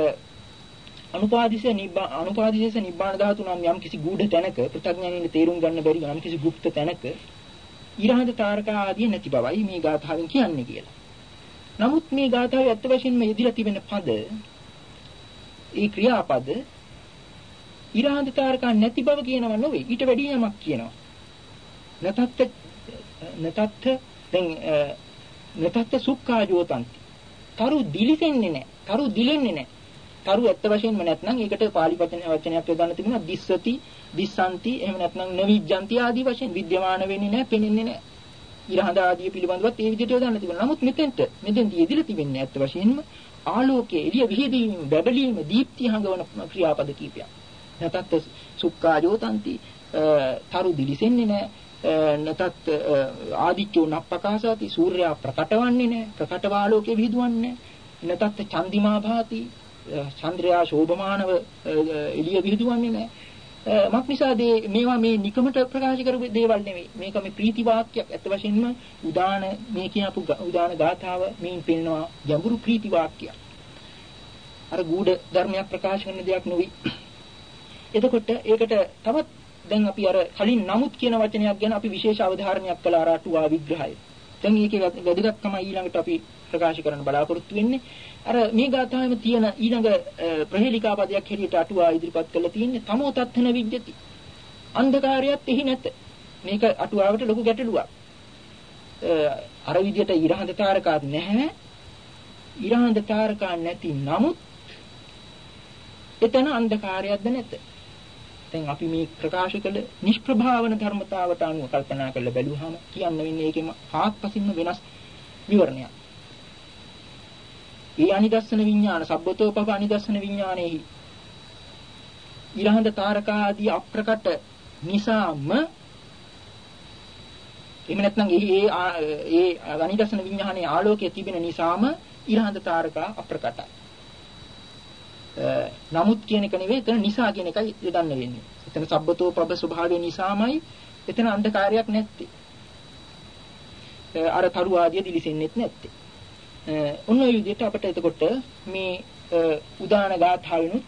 අනුපාදිස නිබ්බා අනුපාදිස නිබ්බාන ධාතු නම් යම් කිසි ගූඪ තැනක ප්‍රත්‍යඥයන්ගේ තේරුම් ගන්න බැරි යම් කිසි গুপ্ত තැනක ඊරහඳ තාරකා ආදී නැති බවයි මේ ගාථාවෙන් කියන්නේ කියලා. නමුත් මේ ගාථාවේ ඇත්ත වශයෙන්ම යෙදিলা තිබෙන පද ඒ ක්‍රියාපද ඊරහඳ තාරකා නැති බව කියනව නෙවෙයි ඊට වැඩි යමක් කියනවා. නතත්ත නතත්ත දැන් නතත්ත සුක්ඛාජෝතන්ති. තරු දිලිසෙන්නේ නැහැ. තරු දිලෙන්නේ නැහැ. තරු ඇත්ත වශයෙන්ම නැත්නම් ඒකට පාලි වචන වචනයක් යොදන්න තිබුණා දිස්සති, දිස්සanti, එහෙම නැත්නම් නවිජ්ජanti ආදී වශයෙන් විද්‍යමාන වෙන්නේ නැහැ, පෙනෙන්නේ නැහැ. ඉරහඳ ආදී පිළිබඳවත් ඒ විදිහට යොදන්න තිබුණා. නමුත් මෙතෙන්ට මෙතෙන්දී යෙදিলা තිබෙන්නේ ඇත්ත වශයෙන්ම ආලෝකයේ එළිය විහිදීම, බබලීම, දීප්තිය හඟවන ක්‍රියාපද කීපයක්. නැතත් සුක්ඛාජෝතන්ති තරු දිලිසෙන්නේ නැහැ. නැතත් ආදිච්චෝ නප්පකාසාති සූර්යයා ප්‍රකටවන්නේ නැහැ ප්‍රකටව ආලෝකයේ විහිදුවන්නේ නතත් චන්දිමා භාති චන්ද්‍රයා ශෝභමානව එළිය විහිදුවන්නේ නැහැ. මක් නිසාද මේවා මේ නිකමට ප්‍රකාශ කරපු දේවල් නෙවෙයි. මේක මේ ප්‍රීති වාක්‍යයක්. ඇත්ත වශයෙන්ම උදාන මේ කියපු උදාන ගාථාව මේන් පෙන්නවා ගැඹුරු ප්‍රීති වාක්‍යයක්. අර ගුඪ ධර්මයක් ප්‍රකාශ කරන දෙයක් නෙවෙයි. එතකොට ඒකට තවත් දැන් අපි අර කලින් නමුත් කියන වචනයක් ගැන අපි විශේෂ අවධාරණයක් කළා රාටුවා විග්‍රහය. දැන් මේකේ වැදගත්කම ඊළඟට අපි ප්‍රකාශ කරන්න බලාපොරොත්තු වෙන්නේ. අර මේ ගාථාවෙම තියෙන ඊළඟ ප්‍රහේලිකා පදයක් හැටියට අටුවා ඉදිරිපත් කරලා තියෙන්නේ තමෝ තත්ථන විද්‍යති. අන්ධකාරයත් එහි නැත. මේක අටුවාවට ලොකු ගැටලුවක්. අර විදියට ඉරහඳ තාරකාත් නැහැ. ඉරහඳ තාරකා නැති නමුත් එතන අන්ධකාරයක්ද නැත. දැන් අපි මේ ප්‍රකාශ කළ නිෂ්ප්‍රභාවන ධර්මතාවට අනුව කල්පනා කරලා බැලුවාම කියන්න වෙන්නේ ඒකෙම ආත්පසින්ම වෙනස් විවරණයක්. ඒ අනිදස්සන විඥාන සබ්බතෝපව අනිදස්සන විඥානෙහි ඊළඟ තාරකා ආදී අප්‍රකට නිසාම එහෙම නැත්නම් ඒ ඒ අනිදස්සන විඥානයේ ආලෝකයේ තිබෙන නිසාම ඊළඟ තාරකා අප්‍රකටයි. නමුත් කියන එක නෙවෙයි එතන නිසා කියන එකයි යොදන්න වෙන්නේ. එතන සබ්බතෝපව ස්වභාවය නිසාමයි එතන අන්ධකාරයක් නැත්තේ. අර තරු ආදිය දිලිසෙන්නෙත් නැත්තේ. ඔන්න ඔය විදිහට අපිට එතකොට මේ උදාන ගාථාවිනුත්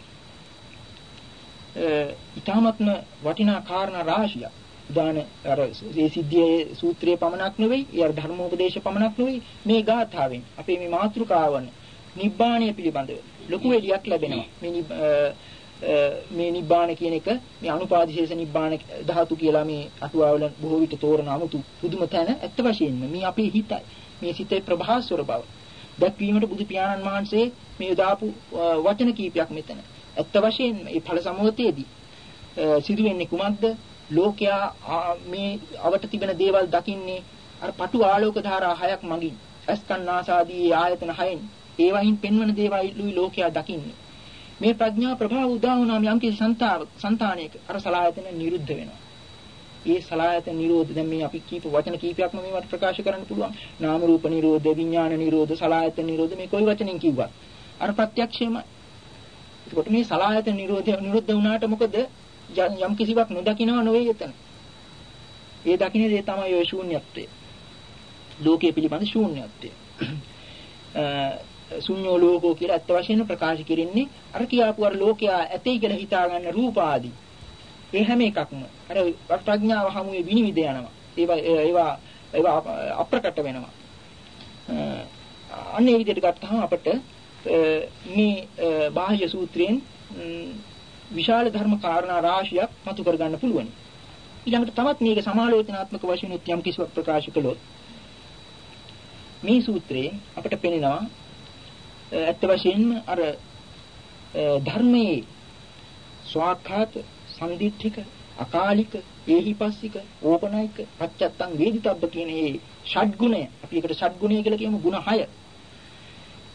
ඊටාත්ම වටිනා කාරණා රාශිය උදාන අර ඒ සිද්ධියේ සූත්‍රයේ පමණක් නෙවෙයි, ඒ අර ධර්මෝපදේශ පමණක් නෙවෙයි මේ ගාථාවෙන්. අපේ මේ මාතෘකාවන නිබ්බාණය පිළිබඳව ලොකු එළියක් ලැබෙනවා. මේ මේ නිබ්බාන කියන එක මේ අනුපාදිශේෂ නිබ්බාන ධාතු කියලා මේ අටුවාවල බොහෝ විට තෝරන 아무තු පුදුම තැන ඇත්ත වශයෙන්ම මේ අපේ හිතයි. මේ සිතේ ප්‍රභාස්වර බව. දැක්වීමට බුදු පියාණන් වහන්සේ මේ දාපු වචන කීපයක් මෙතන. ඇත්ත වශයෙන් මේ ඵල සමූහයේදී සිදු වෙන්නේ කුමක්ද? ලෝකයා මේ අවට තිබෙන දේවල් දකින්නේ අර පටු ආලෝක ධාරා හයක් මගින්. අස්කන් ආසාදී ආයතන හයෙන් ඒවයින් පෙන්වන දේවල්ුයි ලෝකයා දකින්නේ. මේ ප්‍රඥා ප්‍රභාව උදා වුණාම යම්කිසි සංතාවක්, సంతානයක අර සලායතන නිරුද්ධ වෙනවා. ඒ සලායතන නිරෝධ දැන් මේ අපි කීප වචන කීපයක්ම මේවට ප්‍රකාශ කරන්න පුළුවන්. නාම රූප නිරෝධ, විඥාන නිරෝධ, සලායතන නිරෝධ මේ කොයි වචනෙන් කිව්වත් අර ප්‍රත්‍යක්ෂයමයි. එතකොට මේ සලායතන නිරෝධය නිරුද්ධ වුණාට මොකද යම් කිසිවක් නොදකින්නව නෙවෙයි එතන. ඒ දකින්නේ ඒ තමයි ඔය ශූන්‍යත්වය. ලෝකයේ පිළිබඳ ශූන්‍යත්වය. ශුන්‍යෝ ලෝකෝ කියලා අත්ත වශයෙන්ම ප්‍රකාශ කෙරෙන්නේ අර කියාපු අර ලෝකයා ඇතයි කියලා හිතා ගන්න රූප ආදී ඒ හැම එකක්ම අර ප්‍රඥාව හමුවේ විනිවිද යනවා. ඒවා ඒවා ඒවා අප්‍රකට වෙනවා. අන්නේ විදිහට ගත්තාම අපිට මේ බාහ්‍ය සූත්‍රයෙන් විශාල ධර්ම කාරණා රාශියක් මතු කර ගන්න පුළුවන්. ඊළඟට තවත් මේක සමාලෝචනාත්මක වශයෙන් යම් කිසිවක් ප්‍රකාශ කළොත් මේ සූත්‍රයේ අපිට පෙනෙනවා ඇත්ත වශයෙන්ම අර ධර්මයේ ස්වාක්ඛාත සම්දිත්තික අකාලික ඒහිපස්සික ඕපනයික පච්චත්තං වේදිතබ්බ කියන මේ ෂඩ්ගුණය. අපි ඒකට ෂඩ්ගුණය කියලා කියමු ಗುಣ 6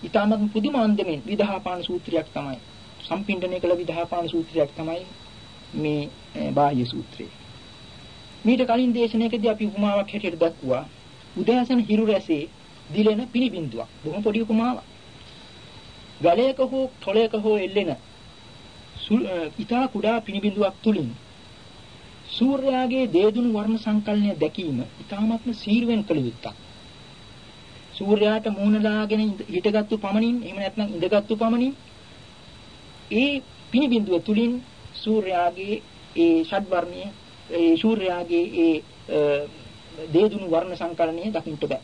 ඊටමත් පුදුමාන්දමින් විදහාපාන සූත්‍රයක් තමයි. සම්පින්ඩණය කළ විදහාපාන සූත්‍රයක් තමයි මේ බාහ්‍ය සූත්‍රය. මීට කලින් දේශනාවකදී අපි උපමාවක් හැටියට දක්වුවා උදෑසන හිරු රැසේ දිලෙන පිනිබින්දුවක් බොහොම පොඩි උපමාවක්. ගලයක හෝ තොලයක හෝ එල්ලෙන ඊටා කුඩා පිනිබිඳුවක් තුලින් සූර්යාගේ දේදුණු වර්ණ සංකල්පය දැකීම ඊටාත්ම සීරුවෙන් කළ යුත්තක්. සූර්යාට මූණ දාගෙන හිටගත්තු පමණින් එහෙම නැත්නම් ඉඳගත්තු පමණින් ඒ පිනිබිඳුව තුලින් සූර්යාගේ ඒ ෂඩ්වර්ණීය ඒ සූර්යාගේ ඒ දේදුණු වර්ණ සංකල්පය දකින්න බෑ.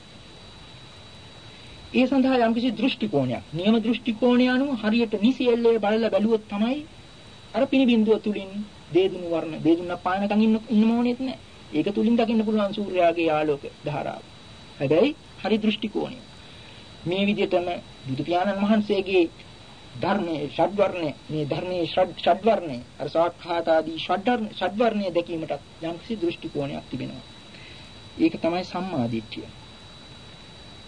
ඒ සඳහා යම්කිසි දෘෂ්ටි කෝණයක් නියම දෘෂ්ටි කෝණය අනුව හරියට නිසි එල්ලේ බලලා බැලුවොත් තමයි අර පිනි බිඳුව තුලින් දේදුණු වර්ණ දේදුණක් පානකම් ඉන්න ඉන්න මොනෙත් නෑ. ඒක තුලින් දකින්න පුළුවන් සූර්යාගේ ආලෝක ධාරාව. හැබැයි හරි දෘෂ්ටි කෝණය. මේ විදිහටම බුදු පියාණන් වහන්සේගේ ධර්මයේ ෂඩ්වර්ණය මේ ධර්මයේ ෂඩ්වර්ණය අර සාක්ඛාත ආදී ෂඩ්වර්ණය දැකීමට යම්කිසි දෘෂ්ටි කෝණයක් තිබෙනවා. ඒක තමයි සම්මාදිට්ඨිය.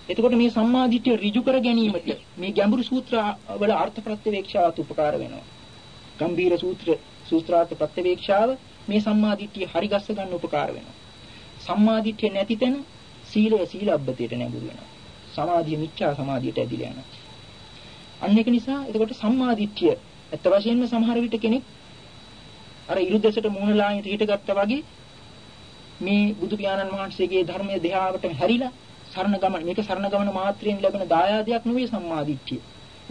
එතකොට මේ සම්මාදිට්ඨිය ඍජු කර ගැනීමට මේ ගැඹුරු සූත්‍ර වල අර්ථ ප්‍රත්‍යවේක්ෂාවත් උපකාර වෙනවා. ගම්බීර සූත්‍ර සූත්‍රාර්ථ ප්‍රත්‍යවේක්ෂාව මේ සම්මාදිට්ඨිය හරි ගස්ස ගන්න උපකාර වෙනවා. සම්මාදිට්ඨිය නැති තැන සීලය සීලබ්බතයට නැඹුරු වෙනවා. සමාධිය මිච්ඡා සමාධියට ඇදිලා යනවා. අන්න ඒක නිසා එතකොට සම්මාදිට්ඨිය ඇත්ත වශයෙන්ම සමහර විට කෙනෙක් අර ඉරුද්දසට මූණලාහිත හිටගත්තා වගේ මේ බුදු පියාණන් වහන්සේගේ ධර්මයේ දෙහාවට හැරිලා සරණ ගමන මේක සරණ ගමන මාත්‍රයෙන් ලැබෙන දායාදයක් නෙවෙයි සම්මාදිට්ඨිය.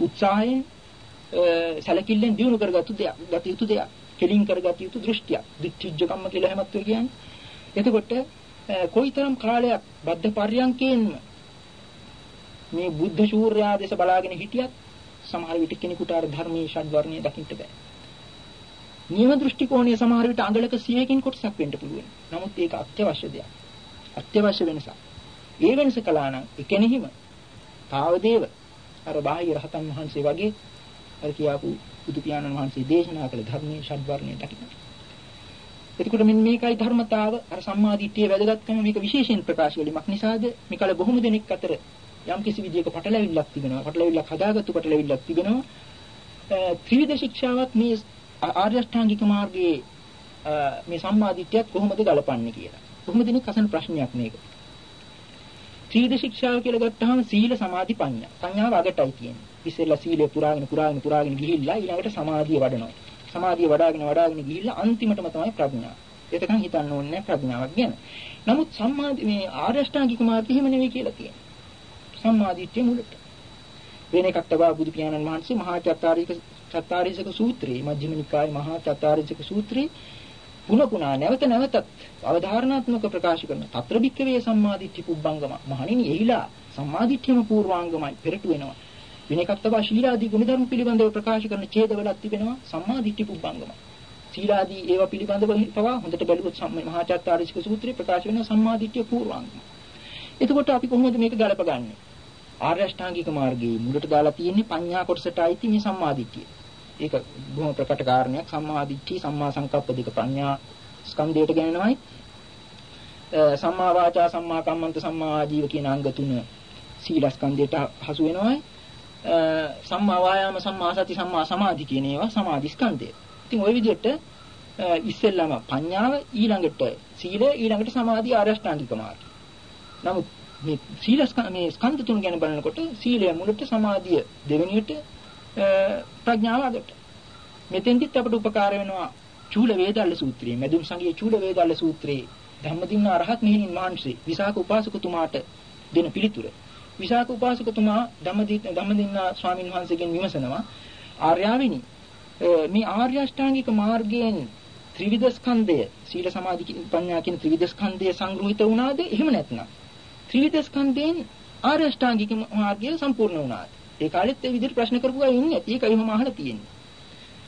උත්සාහයෙන් සැලකිල්ලෙන් දිනු කරගත්තු දෙයක්, ගත යුතු දෙයක්, කෙලින් කරගත යුතු දෘෂ්ටියක්. දිට්ඨිජ්ජ කම්ම කියලා හැමත් වෙ කියන්නේ. එතකොට කොයිතරම් කාලයක් බද්ධ පර්යංකේන්ම මේ බුද්ධ ශූර්යා දේශ බලාගෙන හිටියත් සමහර විට කෙනෙකුට අර ධර්මයේ ෂඩ්වර්ණය දකින්න බෑ. නියම දෘෂ්ටි කෝණය සමහර විට අඟලක 100කින් කොටසක් වෙන්න පුළුවන්. නමුත් ඒක අත්‍යවශ්‍ය දෙයක්. අත්‍යවශ්‍ය වෙනසක්. ඒ වෙනස කළා නම් එකෙනෙහිම තාවදේව අර බාහ්‍ය රහතන් වහන්සේ වගේ අර කියාපු බුදු පියාණන් වහන්සේ දේශනා කළ ධර්මයේ ෂඩ්වර්ණය දකින්න. එතකොට මෙන්න මේකයි ධර්මතාව අර සම්මාදිට්ඨිය වැදගත්කම මේක විශේෂයෙන් ප්‍රකාශ වීමක් නිසාද මේකල බොහොම දෙනෙක් අතර යම් කිසි විදියක පටලැවිල්ලක් තිබෙනවා පටලැවිල්ලක් හදාගත්තු පටලැවිල්ලක් තිබෙනවා ත්‍රිවිධ ශික්ෂාවක් මේ ආර්ය අෂ්ටාංගික මාර්ගයේ මේ සම්මාදිට්ඨියත් කොහොමද ගලපන්නේ කියලා. කොහොමද දෙනෙක් අසන ප්‍රශ්නයක් මේක. ත්‍රිවිධ ශික්ෂාව කියලා ගත්තාම සීල සමාධි ප්‍රඥා. ප්‍රඥාව අගටයි තියෙන්නේ. ඉස්සෙල්ලා සීලය පුරාගෙන පුරාගෙන පුරාගෙන ගිහිල්ලා ඊළඟට සමාධිය වඩනවා. සමාධිය වඩාගෙන වඩාගෙන ගිහිල්ලා අන්තිමටම තමයි ප්‍රඥාව. එතකන් හිතන්න ඕනේ ප්‍රඥාවක් ගැන. නමුත් සම්මාදි මේ ආර්ය අෂ්ටාංගික මාර්ගය එහෙම නෙවෙයි කියලා තියෙනවා. සම්මාදිට්ඨිය මුලට. වෙන එකක් තබා බුදු පියාණන් වහන්සේ මහා චත්තාරීක චත්තාරීසක සූත්‍රයේ මජ්ක්‍ධිම නිකායේ මහා චත්තාරීසක සූත්‍රයේ පුන පුනා නැවත නැවතත් අවධාරණාත්මක ප්‍රකාශ කරන తත්‍ර බික්කවේ සම්මාදිට්ඨි පුබ්බංගම මහණෙනි එහිලා සම්මාදිට්ඨියම පූර්වාංගමයි පෙරට වෙනවා වෙන එකක් තබා ශීලාදී ගුණධර්ම පිළිබඳව ප්‍රකාශ කරන ඡේදවලක් තිබෙනවා සම්මාදිට්ඨි පුබ්බංගම. සීලාදී ඒවා පිළිබඳව පවා හොඳට බැලුවොත් මහා චත්තාරීසක සූත්‍රයේ ප්‍රකාශ වෙන සම්මාදිට්ඨිය පූර්වාංගම. එතකොට අපි කොහොමද මේක ගලපගන්නේ? ආර්ය අෂ්ටාංගික මාර්ගයේ මුලට දාලා තියෙන්නේ පඤ්ඤා කොටසට අයිති මේ සම්මාදිට්ඨිය. ඒක බොහොම ප්‍රකට කාරණයක්. සම්මා දිට්ඨි සම්මා සංකප්ප දෙක ප්‍රඥා ස්කන්ධයට ගැනෙනවයි. සම්මා වාචා සම්මා කම්මන්ත සම්මා ආජීව කියන අංග තුන සීල ස්කන්ධයට හසු වෙනවයි. සම්මා වායාම සම්මා සති සම්මා සමාධි කියන ඒවා සමාධි ස්කන්ධය. ඉතින් ওই විදිහට ඉස්සෙල්ලාම පඤ්ඤාව ඊළඟට සීලය ඊළඟට සමාධි ආරෂ්ඨාංගික මාර්ගය. නමුත් මේ සීල මේ ස්කන්ධ තුන ගැන බලනකොට සීලය මුලට සමාධිය දෙවෙනියට ප්‍රඥාව අගට. මෙතෙන්දිත් අපට උපකාර වෙනවා චූල වේදල්ල සූත්‍රයේ මෙදුම් සංගයේ චූල වේදල්ල සූත්‍රයේ ධම්මදින්න අරහත් මෙහිණින් වහන්සේ විසාක උපාසකතුමාට දෙන පිළිතුර. විසාක උපාසකතුමා ධම්මදින්න ධම්මදින්න ස්වාමින් වහන්සේගෙන් විමසනවා ආර්යාවිනි මේ ආර්ය අෂ්ටාංගික මාර්ගයෙන් ත්‍රිවිධ ස්කන්ධය සීල සමාධි ප්‍රඥා කියන ත්‍රිවිධ ස්කන්ධය සංග්‍රහිත වුණාද එහෙම නැත්නම් ත්‍රිවිධ ස්කන්ධයෙන් ආර්ය අෂ්ටාංගික මාර්ගය සම්පූර්ණ වුණාද ඒ කාලෙත් ඒ විදිහට ප්‍රශ්න කරපු අය ඉන්නේ. ඒකයි මම අහලා තියෙන්නේ.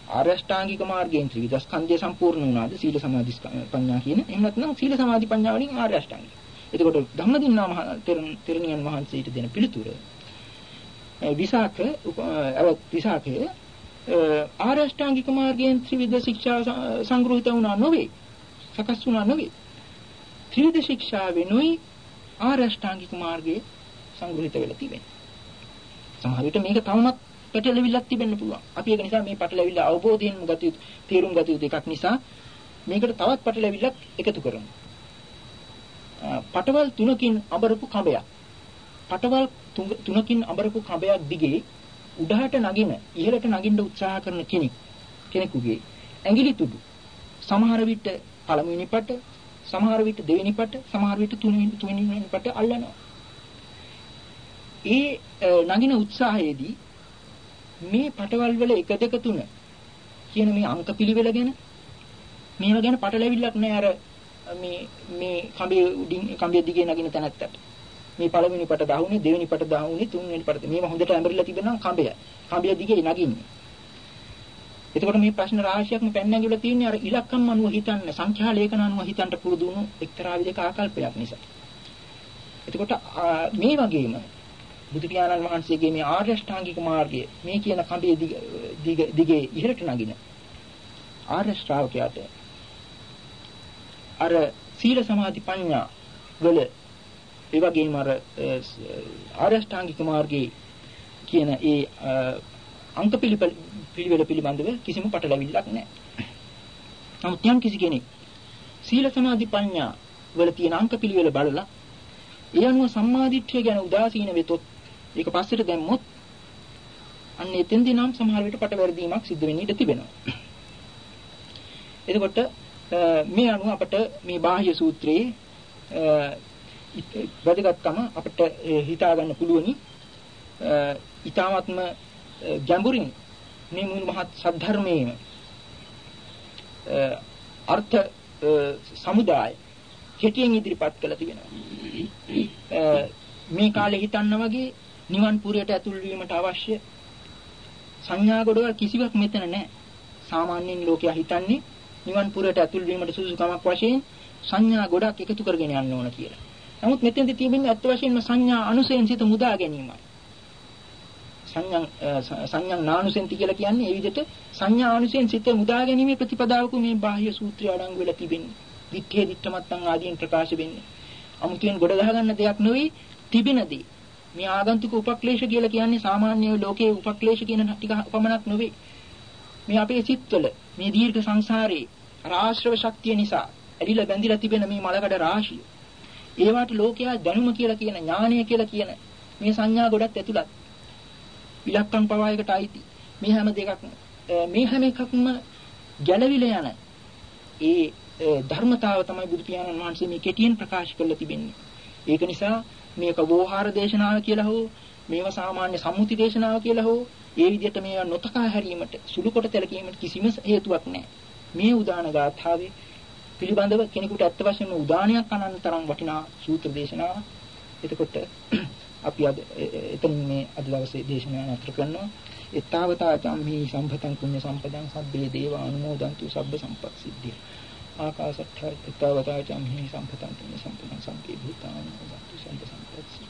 ආර්ය අෂ්ටාංගික මාර්ගයෙන් ත්‍රිවිධ ස්කන්ධය සම්පූර්ණ වුණාද? සීල සමාධි ප්‍රඥා කියන. එහෙම නැත්නම් සීල සමාධි ප්‍රඥා වලින් ආර්ය අෂ්ටාංගික. එතකොට ධම්මදින්නා මහ තෙරණියන් වහන්සේට දෙන පිළිතුර විසාක අවත් විසාකේ ආර්ය අෂ්ටාංගික මාර්ගයෙන් ත්‍රිවිධ ශික්ෂා සංග්‍රහිත වුණා නොවේ. සකස් වුණා නොවේ. ත්‍රිවිධ ශික්ෂා වෙනුයි ආර්ය අෂ්ටාංගික මාර්ගයේ සංග්‍රහිත වෙලා තිබෙනවා. සමහර විට මේක තවමත් පැටලෙවිල්ලක් තිබෙන්න පුළුවන්. අපි ඒක නිසා මේ පැටලෙවිල්ල අවබෝධයෙන්ම ගත යුතු තේරුම් ගත යුතු එකක් නිසා මේකට තවත් පැටලෙවිල්ලක් එකතු කරනවා. පටවල් තුනකින් අඹරපු කඹයක්. පටවල් තුනකින් අඹරපු කඹයක් දිගේ උඩහට නගින ඉහළට නගින්න උත්සාහ කරන කෙනෙක් කෙනෙකුගේ ඇඟිලි තුඩු සමහර විට පළමුවෙනි පට සමහර විට දෙවෙනි පට සමහර විට තුන්වෙනි තුන්වෙනි පට අල්ලනවා ඒ නගින උත්සාහයේදී මේ පටවල් වල 1 2 3 කියන මේ අංක පිළිවෙල ගැන මේවා ගැන පටලැවිල්ලක් නෑ අර මේ මේ කඹේ උඩින් කඹේ දිගේ නගින තැනත්තට මේ පළවෙනි පට දහුනේ දෙවෙනි පට දහුනේ තුන්වෙනි පට මේවා හොඳට ඇඹරිලා තිබෙනවා කඹය කඹය දිගේ නගින්නේ. එතකොට මේ ප්‍රශ්න රාශියක්ම පැන නැගිලා තියෙන්නේ අර ඉලක්කම් අනුව හිතන්න සංඛ්‍යා ලේඛන අනුව හිතන්න පුරුදු වුණු එක්තරා විදිහක ආකල්පයක් නිසා. එතකොට මේ වගේම බුදු පියාණන් වහන්සේගේ මේ ආර්ය ශ්‍රාංගික මාර්ගය මේ කියන කඹේ දිගේ ඉහළට නගින ආර්ය ශ්‍රාවකයාට අර සීල සමාධි ප්‍රඥා වල ඒ වගේම අර ආර්ය ශ්‍රාංගික මාර්ගයේ කියන ඒ අංක පිළිවෙල පිළිබඳව කිසිම පටලැවිල්ලක් නැහැ. නමුත් යම් කිසි කෙනෙක් සීල සමාධි ප්‍රඥා වල තියෙන අංක පිළිවෙල බලලා ඒ අනුව සම්මාදිට්ඨිය ගැන උදාසීන වෙතොත් ඒක පස්සට දැම්මොත් අන්න එතෙන්දී නම් සමහර විට පටවැරදීමක් සිද්ධ වෙන්න ඉඩ තිබෙනවා. එතකොට මේ අනුව අපට මේ බාහ්‍ය සූත්‍රයේ වැදගත්කම අපිට හිතා ගන්න පුළුවනි. ඊ타ත්ම ගැඹුරින් මේ මුළු මහත් සද්ධර්මයේම අර්ථ සමුදාය කෙටියෙන් ඉදිරිපත් කළ තිබෙනවා. මේ කාලේ හිතන්න වගේ නිවන් පුරයට ඇතුල් වීමට අවශ්‍ය සංඥා ගොඩවල් කිසිවක් මෙතන නැහැ. සාමාන්‍යයෙන් ලෝකයා හිතන්නේ නිවන් පුරයට ඇතුල් වීමට සුසුකමක් වශයෙන් සංඥා ගොඩක් එකතු කරගෙන යන්න ඕන කියලා. නමුත් මෙතෙන්දී තියෙන්නේ අත් වශයෙන්ම සංඥා අනුසයෙන් සිත මුදා ගැනීමයි. සංඥා සංඥා නානුසෙන්ති කියලා කියන්නේ ඒ විදිහට සංඥා අනුසයෙන් සිත මුදා ගැනීමේ ප්‍රතිපදාවක මේ බාහ්‍ය සූත්‍රය අඩංගු වෙලා තිබෙන්නේ. දිත්තේ දිත්තමත්තන් ආදීන් ප්‍රකාශ වෙන්නේ. අමුතුවෙන් ගොඩ ගහගන්න දෙයක් නෙවෙයි තිබෙනදී. මේ ආගන්තුක උපක්ලේශ කියලා කියන්නේ සාමාන්‍ය ලෝකයේ උපක්ලේශ කියන ටික පමණක් නෙවෙයි. මේ අපේ සිත්වල මේ දීර්ඝ සංසාරේ රාශ්‍රව ශක්තිය නිසා ඇලිලා බැඳිලා තිබෙන මේ මලකඩ රාශිය. ඒවට ලෝකයා දැනුම කියලා කියන ඥානය කියලා කියන මේ සංඥා ගොඩක් ඇතුළත්. ඉලක්කම් පවා එකට අයිති. මේ හැම දෙකක්ම මේ හැම එකක්ම ගැළවිලා යන ඒ ධර්මතාව තමයි බුදු පියාණන් වහන්සේ මේ කෙටියෙන් ප්‍රකාශ කරලා තිබෙන්නේ. ඒක නිසා මේක වෝහාර දේශනාව කියලා හෝ මේවා සාමාන්‍ය සම්මුති දේශනාව කියලා හෝ ඒ විදිහට මේවා නොතකා හැරීමට සුළු කොට තැලකීමට කිසිම හේතුවක් නැහැ. මේ උදාන ගාථාවේ පිළිබඳව කෙනෙකුට ඇත්ත වශයෙන්ම උදානයක් අනන්න තරම් වටිනා සූත්‍ර දේශනාවක්. එතකොට අපි අද එතන මේ අද දවසේ දේශනාව නතර කරනවා. ඊතාවතා චම්හි සම්පතං කුඤ්ඤ සම්පදං සබ්බේ දේව අනුමෝදන්තු සබ්බ සම්පත්සිද්ධිය. ආකාශට්ඨා ඊතාවතා චම්හි සම්පතං කුඤ්ඤ සම්පදං සම්පේ භූතානුමෝදන්තු සබ්බ සම්පත්සිද්ධිය.